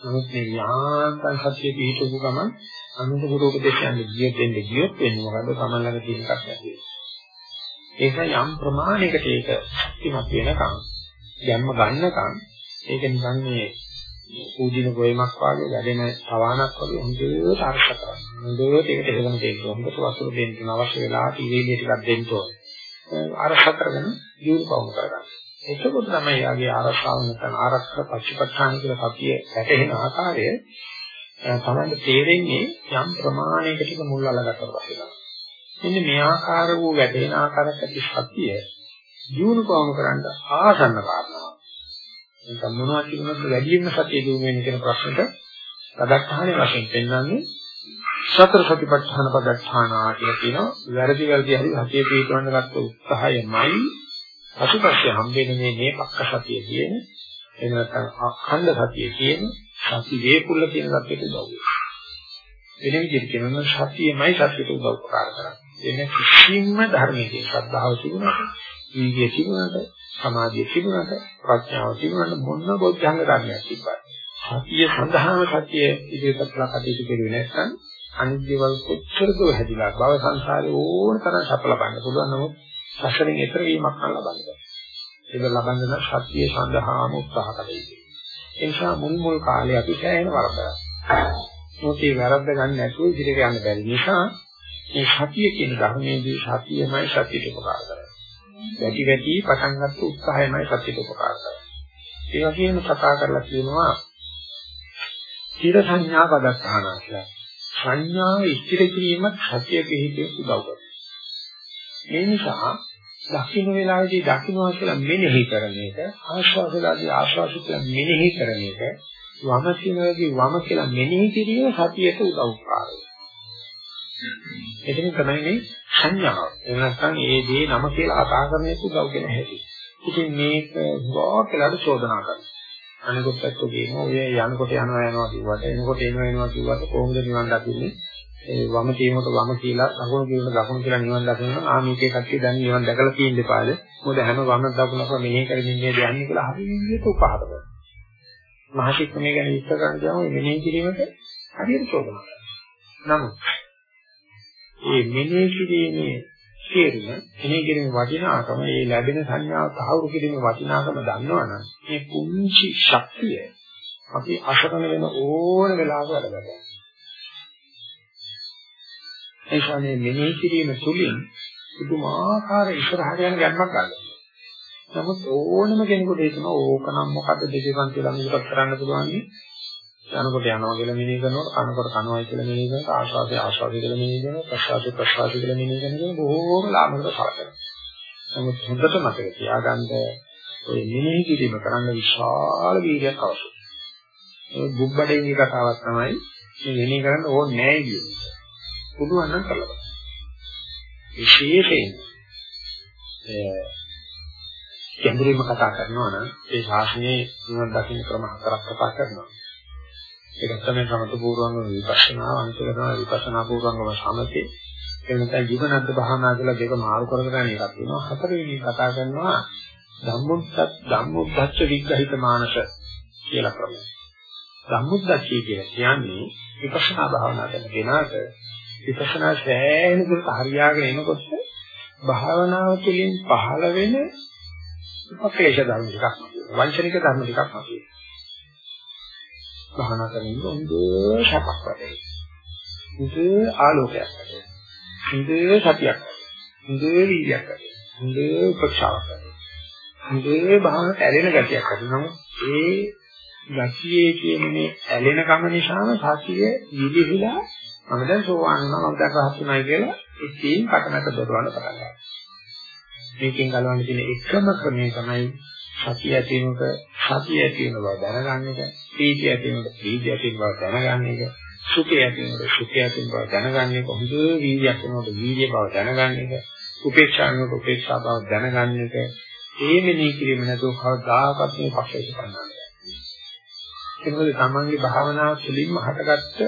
නමුත් මේ යාන්තම් සත්‍ය පිහිටවපු ගමන් අනුන්ගේ උපදේශයන් ගියොත් එන්නේ ගියොත් වෙන්නේ මොකද තමන් ළඟ තියෙන එකක් නැති වෙනවා. ඒක යම් ප්‍රමාණයකට ඒක ශක්තිමත් වෙනකන් ගැම්ම ගන්නකන් ඒක නිකන් මේ කුදින ගොයමක් වාගේ වැඩෙන තවාණක් වගේ හොඳට අර්ථ කරගන්න. හොඳට ඒකට හේතුම දෙන්න. හොඳට වස්තු දෙන්න අවශ්‍ය වෙලාවට ඉවේලිය ටිකක් දෙන්න ඕනේ. අර්ථ කරගෙන ජීවිත පවුම් කරගන්න. එතකොට තමයි යාගේ ආරක්ෂාව නැත්නම් ආරක්ෂක පච්චපට්ඨාන කියලා කතිය වැටෙන ආකාරය තමයි තේරෙන්නේ යම් ප්‍රමාණයකට මුල් අලගත්තා පස්සේ. මෙන්න මේ ආකාර වූ වැටෙන ආකාරයක් ඇති සතිය ජීවුනකවම කරන්න ආසන්න කාරණාවක්. ඒක මොනවා කියනවද වැඩියෙන්ම සතිය දිනු වෙන්නේ කියන ප්‍රශ්නට පදක්ඛානේ වශයෙන් පෙන්වන්නේ සතර සතිපට්ඨාන පදක්ඛානා කියලා කියනවා. වැරදි වැරදි හරි සතිය පිටවන්න ගත්ත උත්සාහයමයි පසුපස්සේ හම්බෙන්නේ මේ මේ පක්ක සතිය කියන එහෙම නැත්නම් අඛණ්ඩ සතිය කියන සති වේපුල්ල කියන සත්‍යයට උදව් වෙනවා. වෙන විදිහට කියනවා සතියමයි සත්‍යයට උදව් උපකාර කරන්නේ. වෙන කිසිම ධර්මයක ශ්‍රද්ධාව තිබුණාට, වීර්යය තිබුණාට, සමාධිය තිබුණාට, ප්‍රඥාව තිබුණාට මොන බොද්ධංග ධර්මයක් තිබ්බත්. සතිය සඳහාම සතිය ඉදිරියට කළ කටයුතු කෙරුවේ නැත්නම් අනිත් දේවල් කොච්චර දෝ හැදිලා භව සංසාරේ ඕන තරම් සප ලබන්න පුළුවන් නමුත් සසරෙන් එතර වීමක් නම් ලබන්න බෑ. ඒක ලබන්න නම් සතිය සඳහාම උත්සාහ කළ යුතුයි. ඒ නිසා මුල් මුල් කාලේ අපි සෑහෙන වරදක්. මොකද මේ වැරද්ද ගන්න නැතුව ඉදිරියට යන්න බැරි නිසා මේ සතිය කියන ධර්මයේදී සතියමයි සතියට උපකාර කරන්නේ. වැඩි වැඩි පටන් ගන්න උත්සාහයමයි සතියට උපකාර කරන්නේ. ඒ වගේම කතා කරලා කියනවා චිර සංඥා පදස්ථාන කියලා. සංඥාව ඉස්තිර කිරීම සතිය පිහිටේ උදව් කරනවා. ඒ නිසා දකින්න වෙලාවේදී දකින්නවා කියලා මෙනෙහි කරන එක ආශ්වාසලාදී ආශ්වාස කියලා මෙනෙහි කරන එක වම කියනවාදී වම කියලා මෙනෙහි කිරීම සතියට උදව් කරනවා. එතන තමයි මේ සංඥාව. එහෙම නැත්නම් ඒ දේ නම කියලා කතා කරන එක උදව් වෙන හැටි. ඉතින් මේක ගෝකලට චෝදනා කරනවා. අනිකුත් පැත්තෝ කියනවා ඔය යනකොට යනවා යනවා කිව්වට එනකොට එනවා එනවා කිව්වට කොහොමද නිවන් දකින්නේ? ඒ වම කියනකොට වම කියලා දකුණු කියනකොට දකුණු කියලා නිවන් දකිනවා. ආමීකේ කට්ටිය දැන් නිවන් දැකලා තියෙන දෙපාද මොකද හැම වම දකුණක්ම මෙහෙ කරමින් ඉන්නේ යන්නේ කියලා හරියට උපහාර කරනවා. මහසික්කමේ ගැන විස්තර කරන්න ගියාම මෙනෙහි කිරීමට හරියට චෝදනා කරනවා. නමුත් මේ මෙනෙහි කිරීමේ තේරුම මෙනෙහි කිරීමේ වටිනාකම ඒ ලැබෙන සංඥාව තහවුරු කිරීමේ වටිනාකම දන්නවනම් මේ පුංචි ශක්තිය අපි අසරණ වෙන ඕන වෙලාවක වැඩ කරනවා ඒ කියන්නේ මෙනෙහි කිරීම තුළින් පුදුමාකාර ඉස්සරහට යන ගැම්මක් ගන්නවා. නමුත් ඕනම කෙනෙකුට හිතන ඕකනම් මොකද්ද දෙවියන් කියලා මේකත් කරන්න පුළුවන් නේ. යනකොට යනවා කියලා මෙනෙහි කරනවා, කනකොට කනවායි කියලා මෙනෙහි කරනවා, ආශාසය ආශාසය කියලා මෙනෙහි කරනවා, ප්‍රසආසය ප්‍රසආසය කියලා මෙනෙහි කරනවා බොහෝම ලාභකට සලකනවා. නමුත් හොඳට මතක තියාගන්න ඔය මෙනෙහි කිරීම කරන්න විශාල වීර්යයක් අවශ්‍යයි. ඒ බුබ්බඩේ කතාවක් තමයි මේ මෙනෙහි කරන්න ඕනේ නැහැ කියන්නේ. පුළුවන් නම් කරලා බලන්න. විශේෂයෙන් ඒ ගැඹුරින්ම කතා කරනවා නම් ඒ ශාසනයේ නිවන් දකින්න ක්‍රම හතරක් කතා කරනවා. ඒක තමයි සමත පූර්වංග විපස්සනා අනිත් කරනවා විපස්සනා පූර්වංගම සමතේ. ඒ නැත්නම් ජීවනද්ද භාවනා කියලා දෙක මාරු කරගෙන එකක් වෙනවා. හතරවෙනි කතා කරනවා ධම්මොද්දත් ධම්මොද්දච්ච විග්‍රහිත මානස කියලා ක්‍රමය. ධම්මොද්දච්චය කියන්නේ විපස්සනා භාවනා කරන කෙනාට විපස්සනා සෑහෙන දුරට හරියාගෙන එනකොට භාවනාව තුළින් පහළ වෙන උපක්ලේශ ධර්ම ටිකක් වංචනික ධර්ම ටිකක් නැති. භාවනා කරමින් හොඳ ශපක් වැඩේ. හොඳ ආලෝකයක් වැඩේ. හොඳ සතියක් වැඩේ. හොඳ වීර්යයක් වැඩේ. හොඳ උපක්ෂාවක් වැඩේ. හොඳ භාවනාවට ඇලෙන ගතියක් ඇති නමුත් ඒ ගතියේ කියන මේ ඇලෙන කම නිසාම සතිය විදිහිලා මම දැන් සෝවාන් වුණා මම දැන් රහත් වුණායි කියලා ඉතින් කටමැට දොරවන්න පටන් ගන්නවා. මේකෙන් ගලවන්න තියෙන එකම ක්‍රමය තමයි සතිය ඇතිවෙනක සතිය ඇතිවෙන බව දැනගන්න එක, ප්‍රීතිය ඇතිවෙනක ප්‍රීතිය ඇතිවෙන බව දැනගන්න එක, සුඛය ඇතිවෙනක සුඛය ඇතිවෙන බව දැනගන්න එක, හොඳ වීර්යයක් වෙනකොට වීර්ය බව දැනගන්න එක, උපේක්ෂා වෙනකොට උපේක්ෂා බව දැනගන්න එක, ඒ මෙනෙහි කිරීම නැතුව කවදාකවත් මේ පක්ෂයට පන්නන්නේ නැහැ. ඒක මොකද තමන්ගේ භාවනාව තුළින්ම හටගත්ත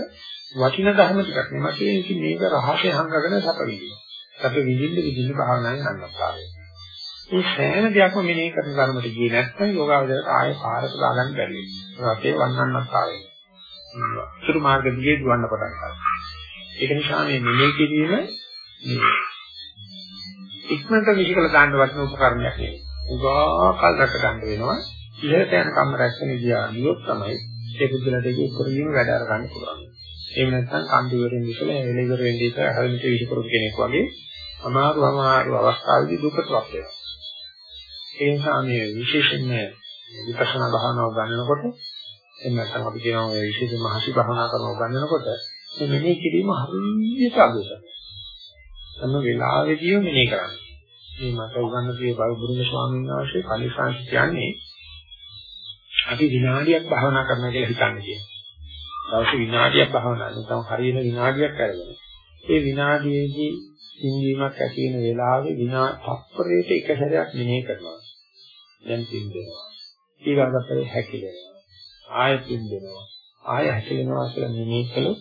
වටින ධර්ම ටිකක් නේ මට ඉතින් මේක රහසේ හංගගෙන සැප විඳිනවා. සැප විඳින්න විඳින්න භාවනාවෙන් අන්නපාරය. මේ සෑම දෙයක්ම මෙනෙහි කරන ධර්මයට ගියේ නැත්නම් යෝගාවචරයට ආයෙ පාරට දාගන්න බැරි වෙනවා. රටේ වන්නන්නත් ආවේ. සුරු මාර්ග දිගේ දුවන්න පටන් ගන්නවා. ඒක නිසා මේ මෙනෙහි කිරීම මේ ඉක්මනට විශ්කල දාන්න වටින උපකරණයක් නෙවෙයි. උගා කල් රැක ගන්න වෙනවා. ඉහළට යන කම්ම රැස්සෙන ගියා නියොත් තමයි ඒ බුද්ධලට ඒක උපරිම වැඩ අර ගන්න පුළුවන්. එහෙම නැත්නම් කන්දු වලින් ඉතලා එළ ඉවර වෙන්නේ ඉතලා හරියට විසි කරු කෙනෙක් වගේ අමාරු අමාරු අවස්ථාවේදී දුකටපත් වෙනවා. ඒ නිසා මේ විශේෂයෙන්ම විපස්සනා භාවනාව ගන්නකොට එහෙම නැත්නම් අපි කියනවා මේ විශේෂ මහසි භාවනා කරනව ගන්නකොට මේ මෙනෙහි කිරීම හරියට අදසක්. හැම වෙලාවෙදීම මෙනෙහි කරන්නේ. මේ මට උගන්වපු බෞද්ධ ස්වාමීන් වහන්සේ කලිසාන්ති කියන්නේ අපි විනාඩියක් භාවනා කරනවා කියලා හිතන්නේ කියනවා. දවස් විනාඩියක් භාවනා නැත්නම් හරියන විනාඩියක් අරගෙන ඒ විනාඩියේදී සිංගීමක් ඇති වෙන වෙලාවේ විනා තත්පරයට එක සැරයක් මෙනෙහි කරනවා දැන් පින්දෙනවා ඊගාකට හැකිලෙනවා ආයෙත් පින්දෙනවා ආයෙ හැකිලෙනවා කියලා මෙනෙහි කළොත්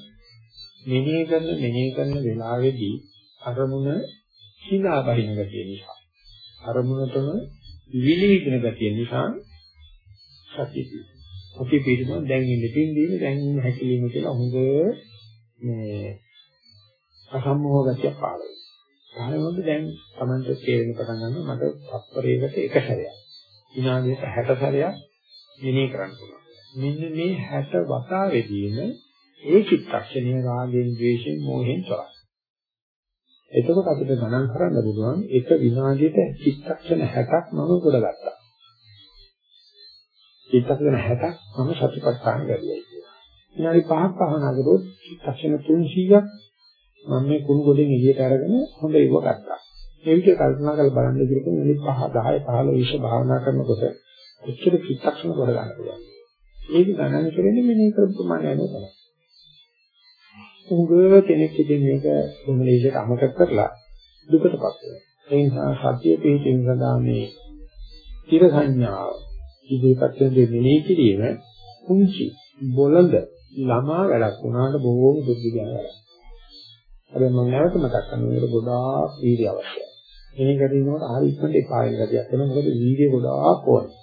මෙනෙහි කරන මෙනෙහි කරන වෙලාවේදී අරමුණ හිලා බහින ගතිය නිසා අරමුණටම විලිවිදින ගතිය නිසා සතිය අපි පිළිගන්න දැන් ඉන්නේ පින්දීම දැන් ඉන්න හැකිලිම කියලා හොඳ මේ අසම්මෝහ ගතිය පාළයි. කාලෙවල දැන් Tamanට තේරෙන පටන් ගන්නවා මට තත්පරයකට එක සැරයක්. විනාඩියක 60 සැරයක් මෙනෙහි කරන්න පුළුවන්. මෙන්න මේ 60 වතාවෙදීම ඒ චිත්තක්ෂණයේ රාගයෙන්, ද්වේෂයෙන්, මෝහෙන් තොරයි. එතකොට අපිට ගණන් කරන්න පුළුවන් එක විනාඩියට චිත්තක්ෂණ 60ක් මම ගොඩගත්තා. චිත්තක්ෂණ 60ක් මම සතිපට්ඨාන වැඩියි කියලා. විනාඩි 5ක් පහනා කරොත් චිත්තක්ෂණ 300ක් මම මේ කුණු ගොඩෙන් එළියට අරගෙන හොඳ ඉව ගත්තා. මේ විදිහට කල්පනා කරලා බලන්න කිව්වොත් මිනිත් 5 10 15 20 භාවනා කරනකොට එච්චර චිත්තක්ෂණ කොට ගන්න පුළුවන්. ඒක ගණන් කරන්නේ මෙනේ කරපු ප්‍රමාණය අනුව තමයි. උංග කෙනෙක් ඉතින් මේක මොනලේකට අමතක කරලා දුකටපත් වෙනවා. ඒ නිසා සත්‍ය පිළිතුරු සඳහා මේ තිර සංඥාව ඉදිරිපත් වෙන දේ මෙනෙහි කිරීම කුංචි බොළඳ ළමා වැඩක් වුණාට බොහෝම දුර්විධ වැඩක්. හැබැයි මම නැවත මතක් කරනවා මේක ගොඩාක් වීර්ය අවශ්‍යයි. මෙනේ කරිනකොට හරි ඉක්මනට එපා වෙන ගතියක් වෙනවා. මොකද වීර්ය ගොඩාක් ඕනේ.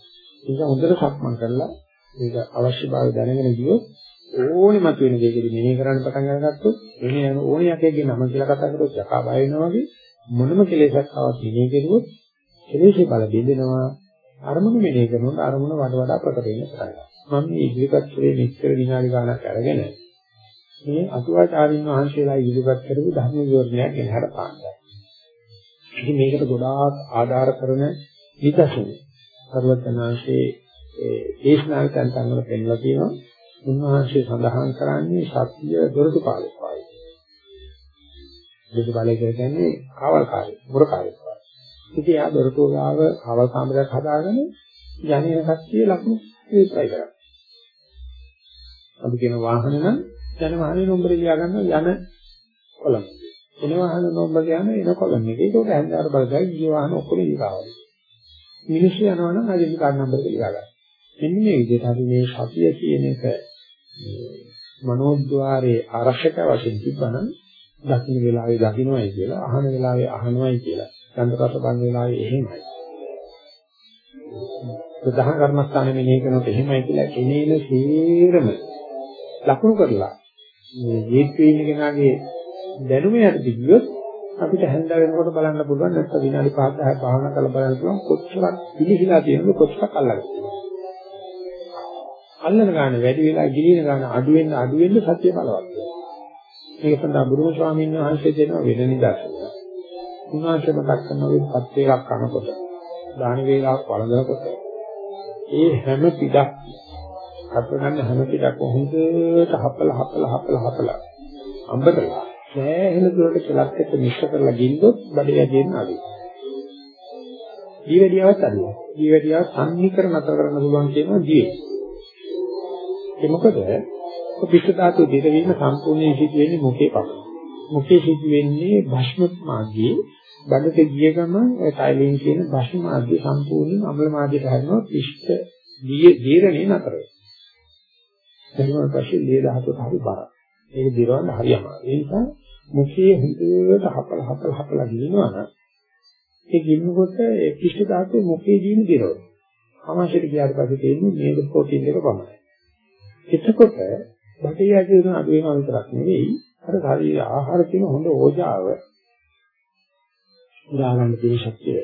ඒ නිසා හොඳට සක්මන් කරලා ඒක අවශ්‍යභාවය දැනගෙන ගියොත් ඕනෙ මතුවෙන දෙයකදී මෙනේ කරන්න පටන් අරගත්තොත් එනේ යන ඕනෙ යකෙක්ගේ නම කියලා කතා කරොත් යකා බය වෙනවා වගේ මොනම කෙලෙසක් ආවත් මෙනේ කෙරුවොත් කෙලෙසේ බල බෙදෙනවා අරමුණු මෙනේ කරනකොට අරමුණ වඩ වඩා ප්‍රකට වෙන්න පටන් ගන්නවා. මම මේ ඉදිරිපත් කරේ මෙච්චර විනාඩි ගාණක් අරගෙන මේ අතුවාචාරින් වහන්සේලා ඉදිරිපත් කරපු ධර්ම විවරණයක් ගෙනහැර පාන්නයි. ඉතින් මේකට ගොඩාක් ආධාර කරන විදසුන. සර්වඥාන්සේ ඒ දේශනාවෙන් තනවල පෙන්වලා තියෙනවා. උන්වහන්සේ සඳහන් කරන්නේ සත්‍ය දොරටු පාලක වගේ. දොරටු පාලක කියන්නේ කාවල්කාරී, මුරකාරී. ඉතින් යා දොරටු ගාව කාවල් කාමරයක් හදාගෙන යන්නේ කච්චියේ ලකුණු විතරයි කරන්නේ. අපි කියන වාහන නම් යන වාහනේ නම්බර ලියා ගන්න යන කොලම්. එන වාහන නම්බර යන එන කොලම් එක. ඒකට හැන්දාර බලලා ගිය වාහන ඔක්කොම ලියවනවා. මිනිස්සු යනවා නම් ආයෙත් කාඩ් නම්බර එක ලියා ගන්න. මෙන්න මේ විදිහට අපි මේ සතිය කියන එක මනෝද්වාරයේ ආරක්ෂක වශයෙන් තිබ්බනම් දකින්න වෙලාවේ දකින්නයි කියලා අහන වෙලාවේ අහනවයි කියලා ගන්ධ රස බලන වෙලාවේ එහෙමයි ප්‍රධාන කර්මස්ථානෙ මෙනෙහි කරනකොට එහෙමයි කියලා කෙනේන සීරම ලකුණු කරලා මේ ජීවිතේ ඉන්න කෙනාගේ දැනුම යටදී ගියොත් අපිට හැන්ද වෙනකොට බලන්න පුළුවන් නැත්නම් විනාඩි 5 10 භාවනා කරලා බලන්න පුළුවන් කොච්චරක් පිළිහිලා තියෙනවද කොච්චරක් අල්ලගන්නද අල්ලන ගාන වැඩි වෙලා ගිලින ගාන අඩු වෙන්න අඩු වෙන්න සත්‍ය බලවත් මේක සඳහා බුදුම ස්වාමීන් වහන්සේ දෙන වෙන නිදර්ශනයක් උන්වහන්සේ මතක් කරන ඔය පත් වේලක් කනකොට දාන වේලාවක් වළඳනකොට ඒ හැම පිටක් අපගන්න හැම පිටක් හොඳට හපල හපල හපල හපල අඹදලා සෑහෙන දුරට කෙලක් එක්ක මිශ්‍ර කරලා ගින්දොත් බඩේ ඇදෙන්න අඩුයි. ජීවැඩියාවත් අඩුයි. ජීවැඩියාව සම්නිකර නතර කරන්න පුළුවන් කියනවා ජීවේ. ඒ මොකද පිෂ්ඨ ධාතු දිරවීම සම්පූර්ණයෙන් සිදු වෙන්නේ මොකේ පමණයි. මොකේ සිදු වෙන්නේ භස්ම මාර්ගයේ බඩට ගිය ගමන් ඒ ටයිලින් කියන භස්ම මාර්ගය සම්පූර්ණයෙන් අම්ල මාර්ගයට හැරෙනවා පිෂ්ඨ දීරණේ නතර වෙනවා. එතකොට පස්සේ ලේ ධාතුවට හරි බරක්. ඒක දිරවන්න හරි අමාරුයි. ඒ නිසා මුඛයේ හුදුවට හපල හපල හපල ගිනනවා නම් ඒ ගින්නකොට ඒ පිෂ්ඨ ධාතුවේ මුඛයේ ජීන දිරවන. අවශ්‍යිත කියාට පස්සේ තියෙන්නේ මේක ප්‍රෝටීන් එක පමණයි. එතකොට බටේ ඇති වෙන අඩු වෙනවා විතරක් නෙවෙයි අර ශරීර ආහාර කියන හොඳ ඕජාව උදා ගන්න තියෙන ශක්තිය.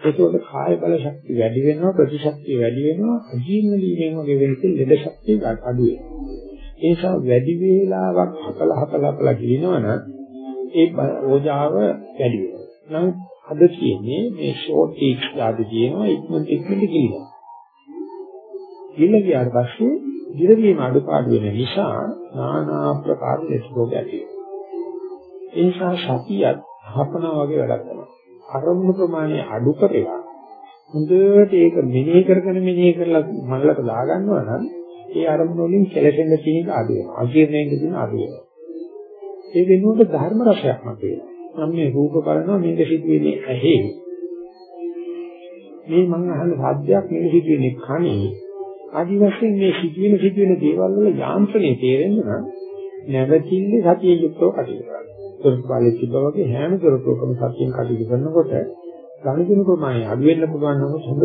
ඒකෝද කාය බල ශක්තිය වැඩි වෙනවා ප්‍රතිශක්තිය වැඩි වෙනවා අජීර්ණ වීමෙන් වගේ වෙන ලෙඩ ශක්තිය අඩු වෙනවා. ඒ නිසා වැඩි වේලාවක් හකල හකල හකල ගිනවනම් ඒ ඕජාව වැඩි වෙනවා. නමුත් අද කියන්නේ මේ ෂෝට් ටීක්ස් ආදී කියනවා ඉක්මනට ඉක්මනට ගිලිනවා. ගිල ගියාට පස්සේ දිරවීම අඩුපාඩු වෙන නිසා নানা ආකාර ලෙඩ රෝග ඇති වෙනවා. ඒ නිසා සතියත් හපනවා වගේ වැඩක් කරනවා. අරමුණු ප්‍රමාණය අඩු කරලා හොඳට ඒක මෙනෙහි කරගෙන මෙනෙහි කරලා මනලට දාගන්නවා නම් ඒ අරමුණ වලින් කෙලෙසෙන්න තියෙන අඩු වෙනවා. අජීර්ණයෙන් තියෙන අඩු වෙනවා. ඒ වෙනුවට ධර්ම රසයක් මතුවෙනවා. මම මේ රූප බලනවා මේක සිදුවෙන්නේ ඇහි. මේ මං අහන සාධ්‍යයක් මේක සිදුවෙන්නේ කනේ. ආදි වශයෙන් මේ සිදුවෙන සිදුවෙන දේවල් වල යාන්ත්‍රණය තේරෙන්න නම් නැවතිල්ලේ සතිය යුක්තව කටයුතු කරන්න. දොරටු බලේ තිබ්බා වගේ හැම දොරටුවකම සතියෙන් කටයුතු කරනකොට ගණිතින ප්‍රමාණය අඩු වෙන්න පුළුවන් නම් හොඳ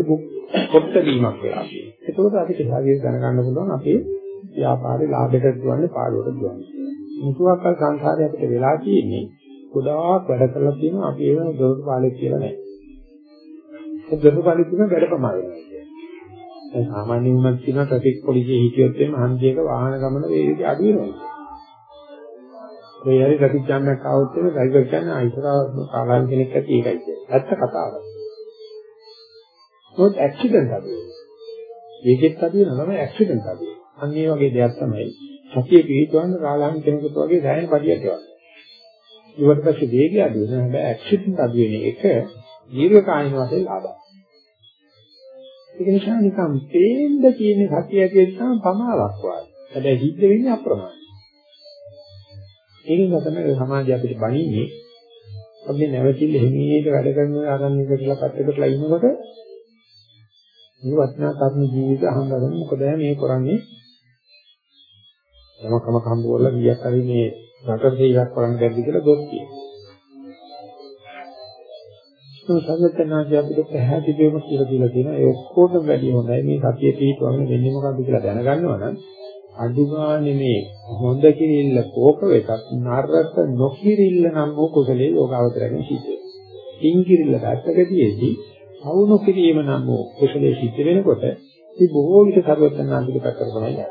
කොට වීමක් වෙලා තියෙනවා. ඒකෝට අපිට ශාරීරික දැනගන්න පුළුවන් අපේ ව්‍යාපාරේ ලාභයට දුවන්නේ පාඩුවට දුවන්නේ. මුතුවක්කල් සංසාරේ අපිට වෙලා තියෙන්නේ ගොඩාක් වැඩ කරලා තියෙනවා අපි ඒවන දොරටු පාලේ කියලා නැහැ. ඒ දොරටු පාලේ කියන වැඩ ප්‍රමාණය. දැන් සාමාන්‍ය වුණත් කියන ට්‍රැෆික් පොලිසිය හිටියොත් එimhe හන්දියක වාහන ගමන වේගය අඩු වෙනවා. මේ හරි ට්‍රැෆික් ජෑම් එකක් ආවොත් එimhe ඩ්‍රයිවර් කියන්නේ අයිතරා සාමාන්‍ය කෙනෙක් ඇති ඒකයි කියන්නේ. ඇත්ත කතාවක්. මොකද ඇක්සිඩන්ට් අඩු වෙනවා. ඒකෙත් අඩු වෙනවා තමයි ඇක්සිඩන්ට් අඩු වෙනවා. අන්න ඒ වගේ දෙයක් තමයි සතිය පිළිතුරන්න කාලහන් කෙනෙකුට වගේ දැනෙන පදියක් ඒවා. ඊට පස්සේ වේගය අඩු වෙනවා. හැබැයි ඇක්සිඩන්ට් අඩු වෙන එක දීර්ඝ කාලින වශයෙන් ලාභයි. ඒක නිසා නිකන් පේන්න කියන සතිය ඇති වෙනකම් පමාවක් වාගේ. හැබැයි හිත වෙන්නේ අප්‍රමාණයි. ඒකෙන් තමයි සමාජය අපිට බණින්නේ. අපි නැවතිල්ල හිමීට වැඩ කරන ආරම්භ කරලා පැත්තකටලා ඉන්නකොට මේ වටිනා කර්ම ජීවිත අහංගගෙන මොකද මේ කරන්නේ? යමකම හම්බ කරලා ගියක් හරි මේ රටට ඉලක්ක කරන්න බැරිද කියලා දොස් කියනවා. ඒ සම්පතනාදී අපිට පැහැදිලිවම කියලා දීලා තියෙනවා ඒ ඔක්කොටම වැඩි හොඳයි මේ සතිය පිටවන්නේ වෙන්නේ මොකද්ද කියලා දැනගන්නවා නම් අදුගානේ මේ හොඳ කිරිල්ල කෝක වෙතත් නරක නොකිරිල්ල නම් වූ කුසලයේ යෝගාවතරයෙන් සිද්ධ වෙනවා. කිං කිරිල්ල දැක්කකදීදී අවුණු කිරීම නම් වූ කුසලයේ සිද්ධ වෙනකොට මේ බොහෝ විට සර්වඥාන්තික පැත්තට තමයි යන්නේ.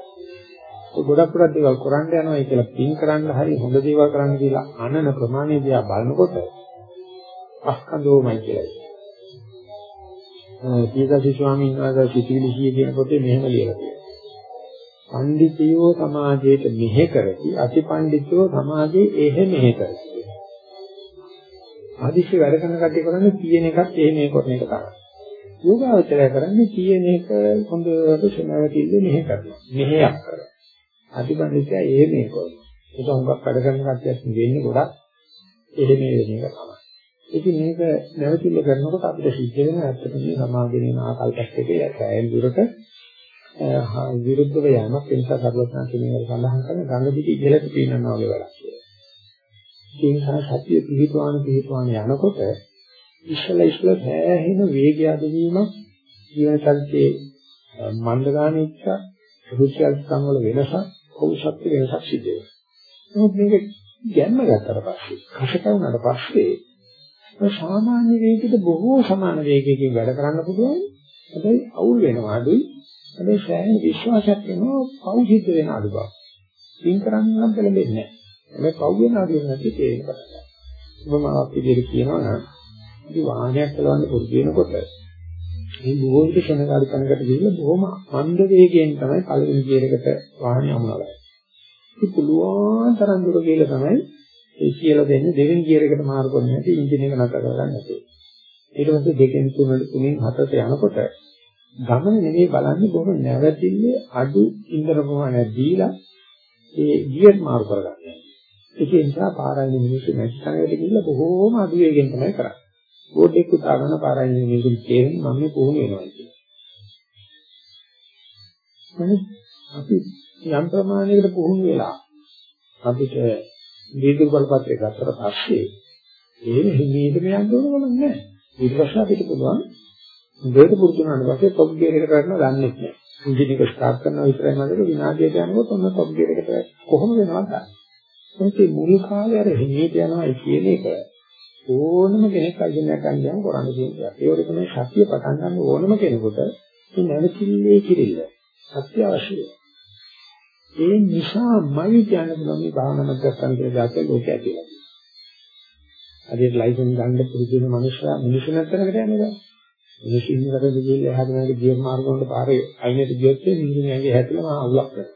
ගොඩක් ගොඩක් දේවල් කරන්න යනවා කියලා පින් කරන්න හරි හොඳ දේවල් කරන්න කියලා අනන ප්‍රමාණය දිහා බලනකොට අස්කන්ධෝමයි කියලා. සීතාසි ස්වාමීන් වහන්සේ සිතිවිලි කිය කියන පොතේ මෙහෙම ලියලා තියෙනවා. පඬිතියෝ සමාජයට මෙහෙ කරති අතිපඬිතයෝ සමාජයේ එහෙ මෙහෙ කරති. ආදිශි වැඩ කරන කට්ටිය කරන්නේ කියන එකත් එහෙ මේ කරන එක තමයි. යෝගාවචරය කරන්නේ කියන එක හොඳට සමාවතිල්ල මෙහෙ කරනවා. මෙහෙයක් කරනවා. අතිපඬිතයා එහෙ මේ කරනවා. ඒක හුඟක් වැඩ කරන කට්ටියක් වෙන්නේ ගොඩක් එහෙ මේ වෙන එක තමයි. ඉතින් මේක නැවතිල්ල කරනකොට අපිට සිද්ධ වෙන ඇත්තටම සමාධියේ ආකල්පයක් එකේ සෑහෙන දුරට විරුද්ධව යamak ඒ නිසා සර්වඥා කියන සඳහන් කරන ගංග දිගේ ඉහළට පීනනවා වගේ වැඩක් කියලා. ඒ නිසා සත්‍ය පිහිටවාන පිහිටවාන යනකොට ඉස්සල ඉස්සල සෑහෙන වේගය අඩවීමක් ජීවන චරිතයේ මන්දගාමීච්ච රුචියල් සංවල වෙනසක් කෞශක්ති වෙනසක් සිද්ධ වෙනවා. නමුත් මේක ගැම්ම ගත්තට පස්සේ කෂක වුණාට පස්සේ සාමාන්‍ය වේගයට බොහෝ සමාන වේගයකින් වැඩ කරන්න පුළුවන්. හැබැයි අවුල් වෙනවා අඩුයි. හැබැයි ස්වයං විශ්වාසයක් වෙනවා පෞ සිද්ධ වෙන අඩු බව. පින් කරන්නේ නම් පෙළඹෙන්නේ නැහැ. හැබැයි පෞ වෙන අඩු වෙන නැති තේරෙන පටන් ගන්නවා. උපමාවක් විදිහට කියනවා නම් අපි වාහනයක් කලවන්න පුරුදු වෙනකොට මේ බොහෝ විට ශනකාරී තැනකට ගිහිල්ලා බොහොම අන්ධ වේගයෙන් තමයි පළවෙනි ගියර් එකට වාහනේ යමුනවලා. ඒක පුළුවන් තරම් දුර ගිහලා තමයි ඒ කියලා දෙන්නේ දෙවෙනි ගියර් එකට මාරු කරන්නේ නැති එන්ජින් එක නතර කරගන්න නැතුව. ඊට පස්සේ දෙකෙන් තුනට තුනෙන් හතරට යනකොට ගමන නෙමෙයි බලන්නේ බොහොම නැවතිල්ලේ අඩු ඉන්ධන ප්‍රමාණයක් දීලා ඒ ගියර් මාරු කරගන්න. ඒක නිසා පාරායින මිනිස්සු නැති තැනකට ගිහිල්ලා බොහෝම අඩු වේගෙන් තමයි කරන්නේ. බෝඩ් එක උදා ගන්න පාරායින මිනිස්සු තේරෙන්නේ මම මේ පුහුණු වෙනවා කියලා. අපි යම් ප්‍රමාණයකට පුහුණු වෙලා අපිට දීර්ඝ බලපත්‍රය ගත්තට පස්සේ ඒ හිමීටම යන්න ඕන මොනක් නැහැ. ඊට පස්සේ අපිට පුළුවන් දෙයට පුරුදු වුණාට පස්සේ টොප් ගියර් එකට කරන්න දන්නේ නැහැ. එන්ජින් එක ස්ටාර්ට් කරනවා විතරයි නේද විනාඩියට යනකොට ඔන්න টොප් ගියර් එකට කොහොම වෙනවද දන්නේ. ඒකේ මුල් කාලේ අර හිමීට යනවා කියන එක ඕනම කෙනෙක් අයිතියක් ගන්න යන කරන්න කියන එක. ඒ වගේ තමයි සත්‍ය පටන් ගන්න ඕනම කෙනෙකුට මේ නැවතිල්ලේ කිරිල්ල සත්‍ය අවශ්‍යයි. ඒ නිසාමයි කියන්න පුළුවන් මේ භාවනා මධ්‍යස්ථාන කියලා දාතේ ලෝකයේ ඇතිලා. අදිට ලයිසන් ගන්න පුරුදු වෙන මනුස්සයා මිනිස්සු නැතරකට යන්නේ නැහැ. මිනිස්සු ඉන්නකට ගිහිල්ලා එහාට ගියර් මාර්ග වලට පාරේ අයිනට ගියොත් මිනිස්සු ඇඟේ හැදලා මහා අවුලක් කරනවා.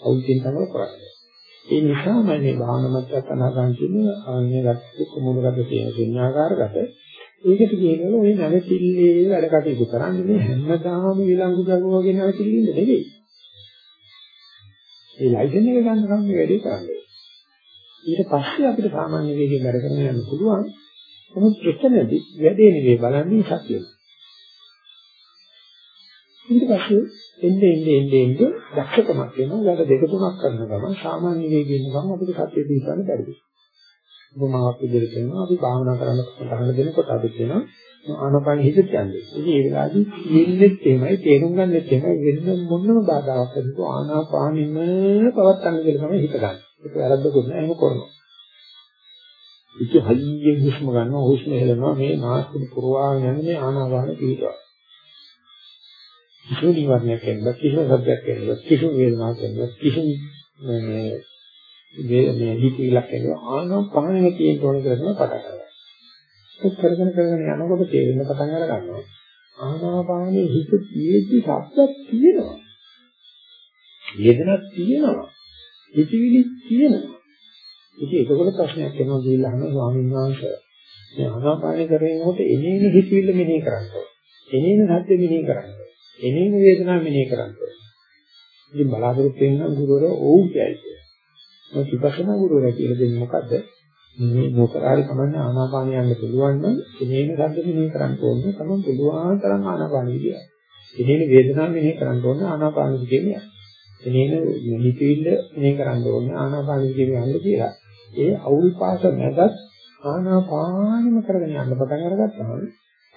අවුල් චින්තනවල කරන්නේ. ඒ නිසාමයි මේ භාවනා මධ්‍යස්ථාන ගන්න කියන්නේ අනේ ගත්ත කොමුණකට තියෙන සංඥාකාරකට ඒකට කියනවා මේ නැවතිල්ලේ වැඩ කටයුතු කරන්නේ හැමදාම විලංගු දරුවෝ වගේ නැවතිල්ලින්ද නෙවෙයි. ඒ ලයිසන් එක ගන්න නම් මේ වැඩේ කරන්නේ. ඊට පස්සේ අපිට සාමාන්‍ය වේගයෙන් වැඩ කරන්න යන්න පුළුවන්. නමුත් එතනදී වැඩේ නෙවෙයි බලන්නේ සත්‍යය. ඊට පස්සේ එන්නේ එන්නේ එන්නේ එන්නේ දක්ෂකමක් වෙනවා. වැඩ දෙක තුනක් කරන ගමන් සාමාන්‍ය වේගයෙන් ගමන් අපිට සත්‍ය දීපන්න බැරිද? උපමාවක් විදිහට කියනවා අපි භාවනා කරන්න පටන් දෙනකොට අපි කියනවා ආනපන හිත කියන්නේ. ඉතින් ඒ වෙලාවේදී ඉන්නෙත් එහෙමයි තේරුම් ගන්නෙත් එහෙමයි වෙන මොනම බාධාවක් නැතුව ආනාපානෙම පවත්තන්න කියලා තමයි හිත ගන්න. ඒක වැරද්දකුත් නෑ එහෙම කරනවා. ඉත හයියෙන් හුස්ම ගන්නවා හුස්ම හෙලනවා මේ නාස්තික පුරවාගෙන යන්නේ මේ ආනාපාන පිටවා. කිසිම නිවර්ණයක් කියන්නේ කිසිම සබ්දයක් කියන්නේ කිසිම වේදනාවක් කියන්නේ කිසිම මේ මේ හිතවිලක් කියන්නේ ආනාපානෙම තියෙන ඕන කියලා තමයි පටන් ගන්න. ඒක කරගෙන කරගෙන යනකොට තේරෙන්න පටන් අර ගන්නවා. ආනාපානයේ හිත තියෙද්දි ශබ්දයක් තියෙනවා. වේදනක් තියෙනවා. හිතවිලි තියෙනවා. ඉතින් ඒකවල ප්‍රශ්නයක් එනවා කියලා අහන ස්වාමීන් වහන්සේ. මේ ආනාපානය කරේනකොට එනේන හිතවිල්ල මෙනෙහි කරන්නේ. එනේන සද්ද මෙනෙහි කරන්නේ. එනේන වේදනාව මෙනෙහි කරන්නේ. ඉතින් බලාපොරොත්තු වෙන ගුරුවරයා ඕු කියයි. මොකද විපස්සනා ගුරුවරයා කියලා දෙන්නේ මොකද්ද? මේ නොකරාරි කමන්නේ ආනාපාන යන්න පුළුවන් නම් එනේන සද්ද මෙනෙහි කරන්න ඕනේ. තමයි පුළුවන් තරම් ආනාපාන විදිය. එනේන වේදනාව මෙනෙහි කරන්න ඕනේ ආනාපාන විදියේ. එනේන හිතවිල්ල මේ කරන්න ඕනේ ආනාපාන විදිහට යන්න කියලා. ඒ අවුල් පාස නැදත් ආනාපානෙම කරගෙන යන්න පටන් අරගත්තාම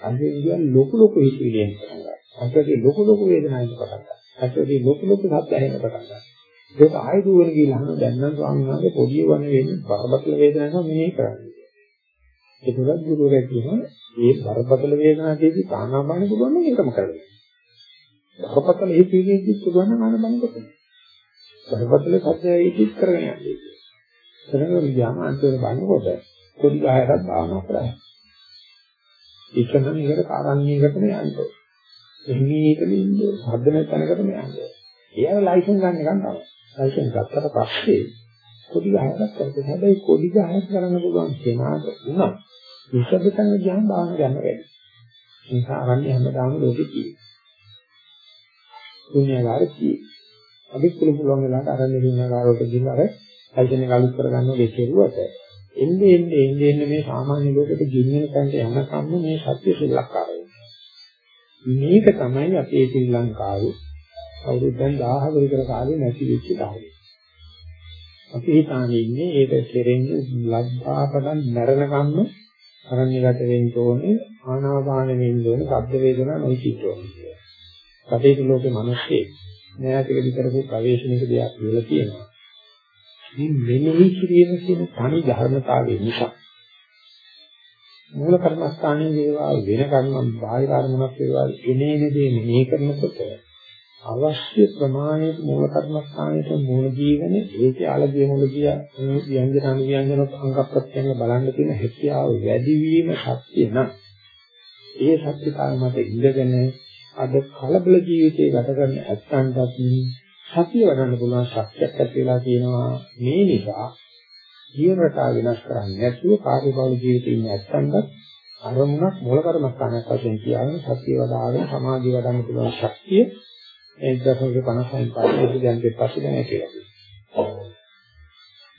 අන්තිම විදියට ලොකු ලොකු හිතවිල්ලෙන් පටන් ගන්නවා. අන්තිමට ලොකු ලොකු වේදනාවෙන් පටන් ගන්නවා. අන්තිමට ලොකු ලොකු සද්ද ඇහෙන්න පටන් ගන්නවා. ඒක ආයෙ දුවන ගිහලා අහන දැන් නම් ස්වාමීන් වහන්සේ පොඩි වන වෙන්නේ බරපතල වේදනාවක් මෙහෙ කරන්නේ. ඒකවත් ගුරුවරයා කියනවා මේ බරපතල වේදනාවේදී ආනාපාන පුළුවන් නම් ඒකම කරගන්න. බරපතල හිතේදී පුළුවන් නම් ආනාපාන කරගන්න. බරපතල සත්‍යයේදී කරගෙන යන්නේ. කරගෙන ගියාම අන්තිමට බලනකොට පොඩි ගහයකට භාවනා කරා. ඒකනම් ඒකට කාරණ්‍යයකටම යන්නේ. එහිමීටම ඉන්නේ හදන තැනකටම යන්නේ. ඒව ලයිසන් ගන්න එක තමයි. ලයිසන් ගත්තට පස්සේ කොඩි ගහයක් කරලා හැබැයි කොඩි ගහයක් කරන්න පුළුවන් කෙනාට උනා විශේෂ තැන ගියාම භාවනා ගන්න වැඩි. ඒ නිසා අරන්නේ හැමදාම ලෝකෙ තියෙනවා. පුණ්‍යකාර තියෙනවා. අපි පුළු පුළුවන් වෙලාවට අරන්නේ පුණ්‍යකාරවලට ගිහින් අර ලයිසන් එක අලුත් කරගන්න ඕනේ කෙරුවට එන්නේ එන්නේ එන්නේ එන්නේ මේ සාමාන්‍ය ලෝකෙට ගින්නන තැනට යනකම් මේ සත්‍ය සිල්ලක්කාරය. මේක තමයි අපේ ශ්‍රී ලංකාවේ අවුරුද්දෙන් 1000 විතර කාලේ නැති වෙච්ච ධර්මය. අපි හිතානේ ඉන්නේ ඒක කෙරෙන්නේ ලබ්ධාපදන් මරණකම්ම අරණ්‍යගත වෙන්න ඕනේ ආනාපාන වෙන්න ඕනේ ශබ්ද වේදනා නොසිට ඕනේ කියලා. කටේතු ලෝකේ මිනිස්සේ නෑතිකදි කරපු ප්‍රවේශනික දෙයක් කියලා කියනවා. මේ මෙනෙහි කිරීම කියන තනි ධර්මතාවය නිසා මූල කර්මස්ථානයේ වේවා වෙන කර්ම බාහිර කර්මයක් වේවා එනේන දේ මෙනෙහි කරනකොට අවශ්‍ය ප්‍රමාණයට මූල කර්මස්ථානයේ මූල ජීවන ඒකේ අලගිය මුලගිය ව්‍යංජන අනුව්‍යංජන අංග ප්‍රත්‍යංග බලන්න තියෙන හැකියාව වැඩි වීම සත්‍ය නම් ඒ සත්‍ය කාලමත ඉඳගෙන අද කලබල ජීවිතේ ගත කරන ඇත්තන්ටත් සතිය වඩන්න පුළුවන් ශක්තියක් ඇති වෙලා තියෙනවා. මේ නිසා ජීවන රටාව වෙනස් කරන්නේ නැතුව කාර්යබහුල ජීවිතේ ඉන්න ඇත්තන්ට අරමුණක් මූල කර්මස්ථානයක් වශයෙන් තියාගෙන සතිය වඩාගෙන සමාධිය වඩන්න පුළුවන් ශක්තිය 1.56 පස්සේ දැන් දෙපස්සේ දැන් කියලා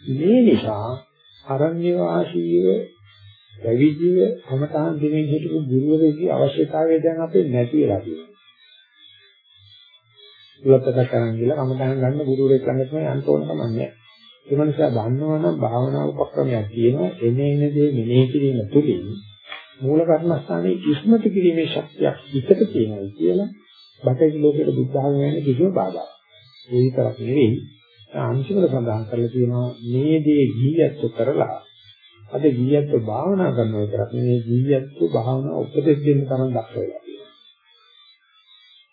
මේ නිසා අරණ්‍ය වාසීව පැවිදිව අමතහන් දෙමින් හිටපු ගුරුවරයෙකුගේ අවශ්‍යතාවය දැන් අපේ නැති වෙලා තියෙනවා. උලත්තක කරන් ගිහලා කමතහන් ගන්න ගුරුවරයෙක් ළඟ තමයි යන්න ඕන කමන්නේ. ඒ නිසා දන්නවනම් භාවනා උපක්‍රමයක් තියෙනවා එනේ එන දේ මෙනෙහි කිරීම තුළින් මූල කර්මස්ථානයේ ඉස්මතු කිරීමේ ශක්තියක් හිතට තියෙනවා කියලා බටහිර ලෝකයේ බුද්ධ ධර්ම වෙන කිසිම බාධාවක්. ඒ විතරක් නෙවෙයි අංශවල සඳහන් කරලා තියෙනවා මේ දේ ජීවිත කරලා අද ජීවිත භාවනා කරනවා විතරක් නෙවෙයි ජීවිත භාවනා උපදෙස් දෙන්න තරම් දක්ෂ වෙලා.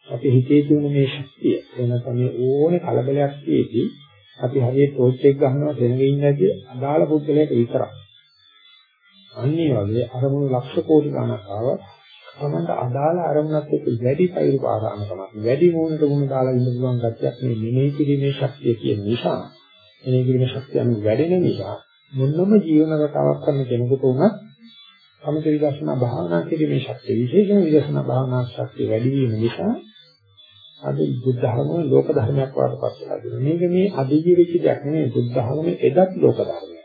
අපි හිතේ තියෙන මේ ශක්තිය එන තමයි ඕනේ කලබලයක් තියෙදි අපි හරියට ටෝච් එක ගන්නවා දෙනගෙ ඉන්නදී අදාළ පුද්ගලයාට විතරක්. අන්නේ වගේ අරමුණු ලක්ෂ කෝටි ගණනක් ආවා තමන්ට අදාළ අරමුණත් එක්ක වැඩි පයිරු පාරාමකමක් වැඩි මොනකට මොන දාලා ඉන්න පුළුවන් ගැටයක් මේ මෙනෙහි කිරීමේ ශක්තිය කියන නිසා මෙනෙහි කිරීමේ ශක්තිය අනු වැඩෙන නිසා මොනම ජීවන රටාවක් කරන කෙනෙකුට උනත් සමථ විදර්ශනා භාවනා කිරීමේ ශක්තිය විශේෂයෙන් විදර්ශනා භාවනා ශක්තිය වැඩි වීම නිසා අද බුද්ධ ධර්මයේ ලෝක ධර්මයක් වඩපත් වෙලා තියෙනවා. මේක මේ අදීය වෙච්ච දෙයක් නෙමෙයි බුද්ධ ධර්මයේ එදත් ලෝක ධර්මයක්.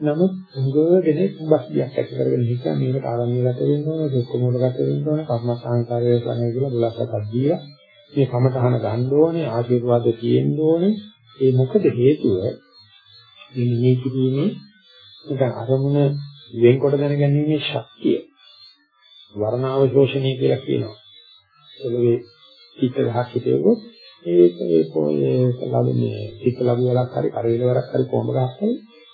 නමුත් උගව දෙනෙක් බස්තියක් ඇති කරගෙන හිතා මේකට ආරම්භය ගත වෙන්න ඕන, දුක්ඛ මූල ගත වෙන්න ඕන, කර්මස්ථානකාරය කරන්නේ කියලා බුලස්සක් දීලා මේ කමතහන ගන්න ඕනේ, ආශිර්වාද තියෙන්න ඕනේ. ඒ මොකද හේතුව මේ නිමේ කිරීමේ නිකන් අරමුණ වෙන්කොට දැනගැනීමේ ශක්තිය වර්ණාවශෝෂණය කියලා කියනවා. පොළවේ පිට ගහක් හිටෙවොත් ඒක ඒ පොයේ ලැබෙන්නේ පිට ලැබු වලක් හරි කරේල වලක් හරි කොඹ ගහක් හරි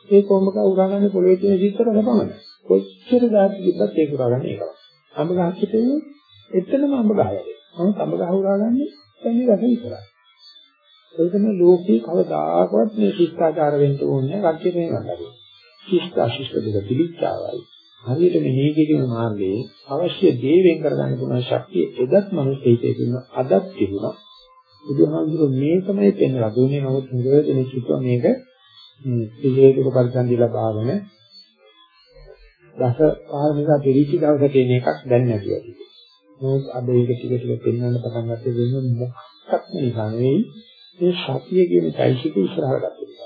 ඒ කොඹ ගහ උරාගන්නේ පොළවේ තියෙන චිත්තර ලබමන කොච්චර දාති කිව්වත් ඒක උරාගන්නේ ඒකම අඹ ගහක් හිටෙවොත් එතනම අඹ ගහ වැඩේ නමුත් අඹ ගහ උරාගන්නේ තන්නේ රස විතරයි. ඒ තමයි ලෝකේ කවදාකවත් මේ ශිෂ්ටාචාර වෙන්න ඕනේ කච්චේ මේ ගන්නවා ශිෂ්ටාශිෂ්ට දෙක පිළිච්චාවයි. හරියට මෙහි කිරීම මාර්ගයේ අවශ්‍ය දේ වෙන් කරගන්න පුළුවන් ශක්තිය එදත් මනුස්ස හිතේ තියෙන අදත් තිබුණා. බුදුහාමුදුරුවෝ මේ තමයි පෙන්වලා දුන්නේ නමුත් මුදෙන්නේ කිව්වා මේක පිළිවෙලක පරිසම් දීලා බාගෙන දස පාරමිතා පිළිච්ච දවසට එන එකක් දැන් නැති වෙයි. නමුත් අද ඒක ටික ටික පෙන්වන්න පටන් ගත්තේ වෙන මොකක්ද නිසා නෙවෙයි මේ සතිය කියන চৈতසික ඉස්සරහට ගත්තා.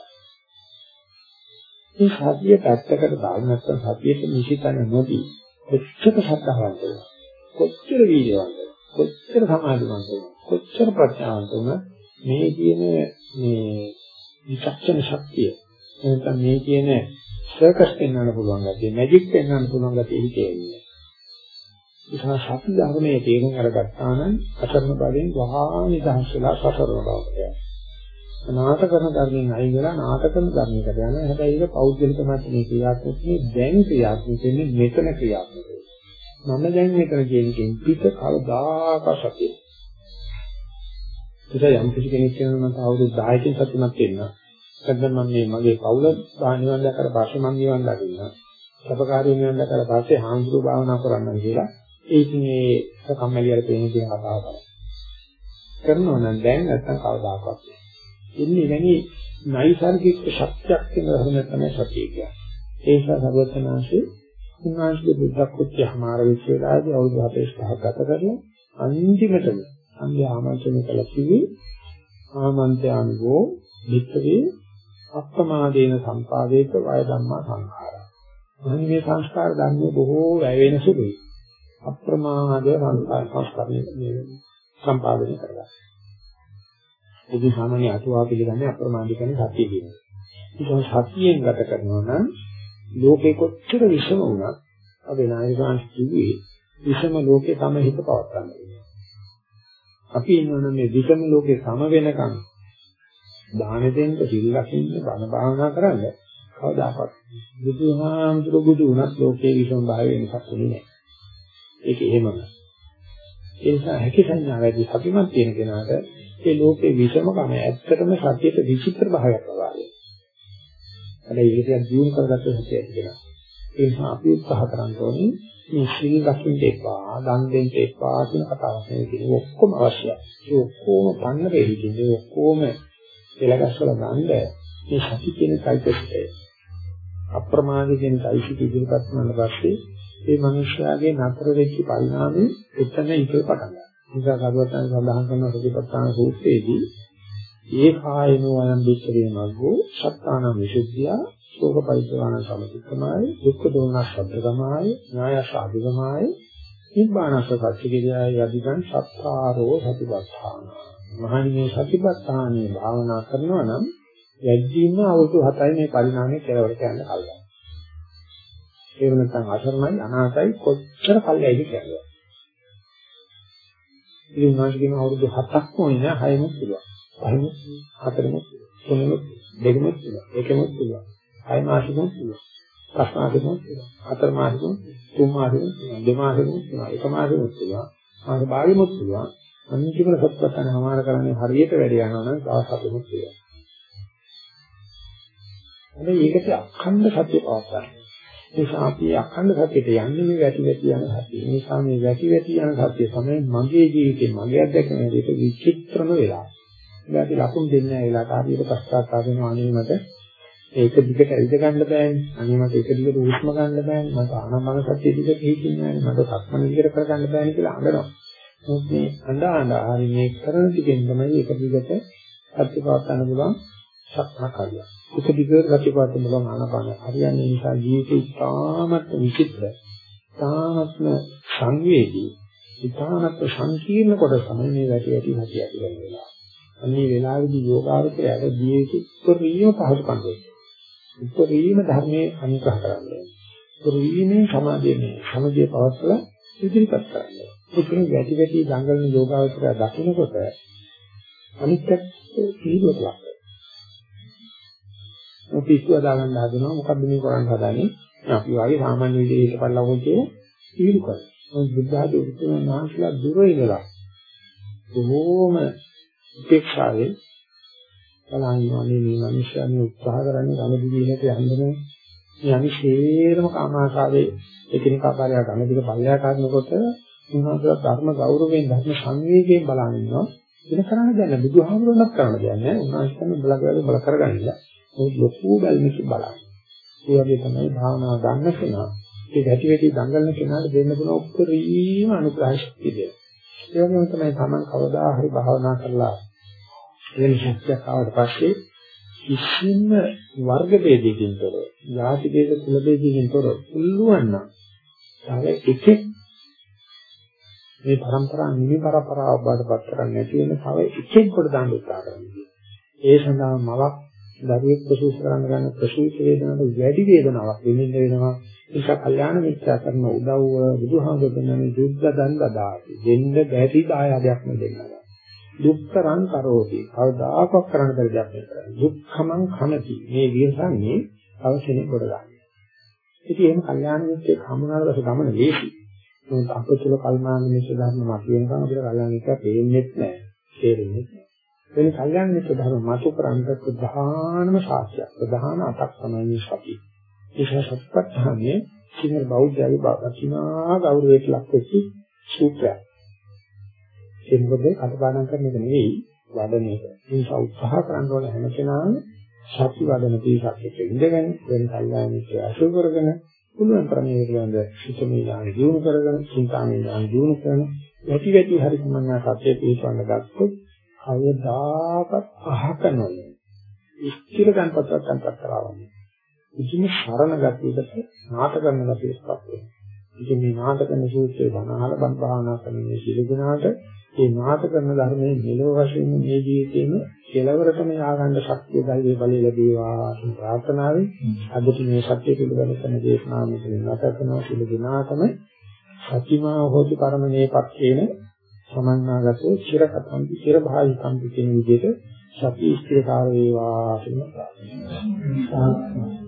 මේ සතිය පැත්තකට දාන්න නැත්නම් සතියට නිසිතන නොදී කොච්චර ශ්‍රද්ධාවන්ත කොච්චර වීර්යවන්ත කොච්චර සමාධිවන්ත කොච්චර ප්‍රඥාවන්ත වුණා මේ කියන මේ විචක්ෂණ ශක්තිය නැත්නම් මේ කියන සර්කස් පෙන්වන්න පුළුවන් ගැතිය මැජික් පෙන්වන්න පුළුවන් ගැතිය හිතේ ඉන්නේ. ඒක සත්‍ය ධර්මයේ තේරුම් අරගත්තා නම් අසරණ බලින් වහා නිදහස් වෙලා සසරන බවට යනවා. නාට කරන ධර්මයෙන් අයින් වෙලා නාට කරන ධර්මයකට යනවා. හැබැයි ඒක පෞද්ගලික මට්ටමේ ක්‍රියාත්මක නෙවෙයි දැන් ක්‍රියාත්මක වෙන්නේ මෙතන ක්‍රියාත්මක වෙන්නේ. මම දැන් මෙතන කියන එකෙන් පිට කවදාක සතිය. ඒක යම් කිසි කෙනෙක් කියනවා මම අවුරුදු 10කින් සතුටුමත් වෙන්න. නැත්නම් මම මේ මගේ පවුල නිවන් දැකලා පස්සේ මම නිවන් දකින්න. සපකාරී නිවන් දැකලා පස්සේ හාමුදුරුවෝ භාවනා කරන්න කියලා. ඒකින් ඒ කම්මැලියට පේන දේ කතාව කරා. කරනවා නම් දැන් නැත්නම් කවදාකවත්. ඉන්නේ වැනි නයිසර්ගික ශක්තියක් තියෙන ධර්ම තමයි සතිය කියන්නේ. ඒ නිසා සර්වඥාන්සේ උන්වහන්සේ බුද්ධ කුත්‍ය හමාර විශ්වවිද්‍යාලයේ අවුරුදු 45ක් ගත කරලා අන්තිමටම අන්‍ය ආමන්ත්‍රණය කළ කිවි ආමන්ත්‍රානුගෝ විත්‍රේ අප්‍රමාදේන සම්පාදේක වය ධම්මා සංඛාරා. මම මේ සංස්කාර ධර්ම බොහෝ වැය වෙන සුළුයි. අප්‍රමාදය සංස්කාරණය සම්පාදනය කරගන්න. ඉතින් සාමාන්‍ය අටුවා පිළිගන්නේ අප්‍රමාදී කියන්නේ සතිය කියනවා. ඉතින් සතියෙන් ගත කරනවා නම් ලෝකේ කොච්චර විෂම වුණත් අපේ නායකයන් කිව්වේ විෂම ලෝකේ තම හිත පවත්වන්න. අපි ඉන්නවනේ මේ විෂම ලෝකේ සම වෙනකන් දාන දෙන්න සිල් ලකින්න බණ භාවනා කරන්න කවදාකවත් බුදුහාමුදුරු බුදු වුණත් ලෝකේ විෂම භාවය වෙනසක් වෙන්නේ නැහැ. ඒක එහෙමයි. ඒ නිසා හැකි සංඥා වැඩි සතිමත් තියෙන කෙනාට ඒ ලෝකේ විෂමකම ඇත්තටම සත්‍යයට විචිත්‍ර භාවයක් වගේ. අනේ ඒකෙන් දියුණු කරගත්ත සත්‍යය කියලා. ඒ නිසා අපි උත්සාහ කරන්න ඕනේ මේ ශ්‍රී ලක්ෂණ දෙපා, දන් දෙන්න එපා කියන කතාවක් නෙවෙයි. ඔක්කොම අවශ්‍යයි. ඒ ඔක්කොම පන්න වෙහිදී මේ ඔක්කොම එලගස්සල ගන්න මේ සති කියන සයිකෝස්ටේ. අප්‍රමාද කියන සයිකෝස්ටේ ඉදිරිපත් කරන පස්සේ මේ මිනිස්යාගේ නතර වෙච්ච පරිණාමය එතන ඉතිරි පටන් ගන්නවා. නිසා කරුවතන් සඳහන් කරන සතිපට්ඨාන සූත්‍රයේදී ඒ කායනෝ අයම් විච්චේ මග්ගෝ සත්තාන විසුද්ධිය ශෝක පරිසවාන සමතික්‍රමයි දුක්ඛ දෝමනස් සබ්බගමයි ඥායස අධිගමයි නිබ්බානස සත්‍චිකිරියයි යදිකං සත්තාරෝ සතිපට්ඨාන මහණනි මේ සතිපට්ඨානේ භාවනා කරනවා නම් යැද්දීම අවුරුදු 7යි මේ පරිණාමය කෙලවරට යන්න කල්ලා. ඒ වෙනත්නම් අසරණයි අනාථයි කොච්චර කල්යයිද කියලා. ඉතින් මාසිකම අවුරුදු 7ක් ඕනේ නෑ 6ම පුළුවන්. 5ම 4ම 3ම 2ම පුළුවන්. 1ම පුළුවන්. 6 මාසිකම පුළුවන්. පස් මාසිකම පුළුවන්. හතර මාසිකම තුන් මාසිකම පුළුවන්. දෙක මාසිකම පුළුවන්. එක මාසිකම පුළුවන්. මාස භාගෙම පුළුවන්. අන්තිම සත්‍යයන් හමාර කරන්නේ හරියට වැඩ යනවා නම් දවස් හතෙම පුළුවන්. හැබැයි ඒකට අඛණ්ඩ සත්‍ය පවත්වන්න. ඒ නිසා අපි අඛණ්ඩ සත්‍යෙට යන්නේ මේ වැටි වැටි යන සත්‍ය. ඒ නිසා මේ වැටි වැටි යන සත්‍ය තමයි මගේ ජීවිතේ මගේ අත්දැකීම විදිහට විචිත්‍රම වෙලා. ඒක අපි ලකුණු දෙන්නේ නැහැ ඒලාට හරියට පස්සාත් වෙනවා අනේ මට ඒක දිගට ඇවිද ගන්න බෑනේ. අනේ මට ඒක දිගට උස්ම ගන්න බෑනේ. මට ආනමන සත්‍ය දිගට හිතින්නේ නැහැ. මට සක්මන දිගට කරගන්න බෑනේ කියලා අඬනවා. මොකද මේ අඬ අඬ හරි මේ කරන ටිකෙන් තමයි ඒක දිගට සත්‍ය පවත්වන්න පුළුවන් සක්මන කරියා. එක දිගට රැකිපාත බලන ආනපාන හරියන්නේ නිසා ජීවිතේ ඉතාමත් විචිත්‍ර ඉතාමත්ම සංවේදී ඉතාමත් සංකීර්ණ කොට තමයි මේ වැටි වැටි නැති ඇති වෙන වෙලාව. අන්නේ වෙලාවේදී යෝගාවචරයට දිය යුතු උපරිම පහසුකම් දෙන්න. උපරිම ධර්මයේ අනුග්‍රහ කරන්න. උපරිම සමාධියේ සමගිය පවත්වලා ඉදිරිපත් කරන්න. උපරිම වැටි වැටි දඟලන යෝගාවචරය දකිනකොට අනිත්‍ය පිළිවෙලක්. අපි ඉස්සුව දාගන්න හදනවා. මොකද්ද මේ කරන්න හදන්නේ? අපි වාගේ සාමාන්‍ය විදිහේ හිතපල්ලා වගේ ඉහිලු කරා. මොකද බුද්ධ ආදී උතුම් මහන්සියලා දුර ඉඳලා බොහෝම උපේක්ෂාවෙන් බලන්නේ මේ මිනිස්යානි උත්සාහ කරන්නේ ගමදිවිලට යන්නේ මේ අනිශේරම කාමාශාවේ එකිනෙකා පාරයා ගමදික පල්ලයා කරනකොට උන්වහන්සේ ධර්ම ගෞරවයෙන් ධර්ම සංවේගයෙන් බලන ඉන්නවා වෙන කරන්න දෙයක් නෑ. බුදුහාමුදුරණක් කරන්න දෙයක් නෑ. උන්වහන්සේ බලගාවේ බල කරගන්නilla ඒ ලොකු බැල්මකින් බලන්න. ඒ වගේ තමයි භාවනා ගන්න කෙනා. ඒ ගැටි වෙටි දඟලන කෙනාට දෙන්න පුළුවන් උත්තරීම අනුග්‍රහශක්තිය දෙන. ඒ වගේම තමයි Taman කවදා හරි භාවනා කරලා වෙන ශක්තියක් ආවට පස්සේ කිසිම වර්ග ભેදයකින් තොරව, ಜಾති ભેද කුල ભેදයකින් තොරව පුළුවන් නම් තව එකෙක් මේ પરම්පරා නිවි પરම්පරාව බාටපත් කරන්නේ නැති වෙන තව එකෙක් කොට දාන්න උත්සාහ කරනවා. ඒ සඳහා මවක් දරුවෙක් ප්‍රසූත කරන්න ගන්න ප්‍රසූත වේදනාවට වැඩි වේදනාවක් වෙනින්න වෙනවා. ඒක කල්යාණ මිත්‍යා කරන උදව්ව බුදුහාමුදුරනේ දුක්ඛ දන්දදාති. දෙන්න බැරි දායාදයක් නෙදෙන්නවා. දුක්තරං කරෝති. කවදාකවත් කරන්න බැරි දෙයක් නෙවෙයි. දුක්ඛමං කනති. මේ වියසන්නේ අවශ්‍යනේ කොට ගන්න. ඉතින් එහෙම කල්යාණ මිත්‍යෙක් හමුනාට පස්සේ ගමන ලේසි. මොකද අපතුල කල්මාන මිත්‍ය ධර්ම මත වෙනකම් අපිට කල්යාණ මිත්‍යා පේන්නේ නැහැ. තේරෙන්නේ නැහැ. වෙන කල්යාණ මිත්‍ය ධර්ම මතු කරන්නේ ප්‍රධානම ශාස්ත්‍රය. ප්‍රධාන අටක් තමයි මේ සති. ඒක සත්‍යපත්තහනේ සිංහල බෞද්ධයගේ වචිනා ගෞරවයට ලක් වෙච්ච සූත්‍රයක්. ඒ මොකද අටපාඩම් කරන එක නෙවෙයි වඩන එක. ඒ නිසා උත්සාහ කරන්න ඕන හැම කෙනාම සති වඩන පිටක් එක්ක ඉඳගෙන වෙන කල්යාණ මිත්‍ය අසු කරගෙන පුළුවන් තරමේ පිළිබඳ සිතමේ ඥාන දියුණු කරගෙන චින්තාමේ ඥාන දියුණු කරන යටි වැටි හරි සම්මන්නා සත්‍යයේ පිළිපන්න ගත්තොත් කවදාකවත් අහක නොවේ. ඉස්තිර ගන්නපත්වත් ගන්නපත් කරවන්නේ. කිසිම සරණ ගතියකට නාට කරන ගතියක්වත් වෙන්නේ. ඉතින් මේ නාට කරන සූත්‍රේ බණහල බණ භාවනා කරන මේ සිළුදනාට මේ නාට කරන ධර්මයේ මෙලොව වශයෙන් මේ ජීවිතේම කෙලවරටම යාගන්න ශක්තිය ධෛර්ය බලය ලැබේවා කියන ප්‍රාර්ථනාවෙන් අදට මේ සත්‍ය පිළිබඳ කරන දේශනාව මෙතන නැත කරනවා සිළුදනාටම සතිමා හෝති පරමනේපත්තේන සමන්නාගතෝ චිරකතම්පි චිරභාවිකම්පි කියන විදිහට සති ස්ථිරකාර වේවා කියන ප්‍රාර්ථනාව.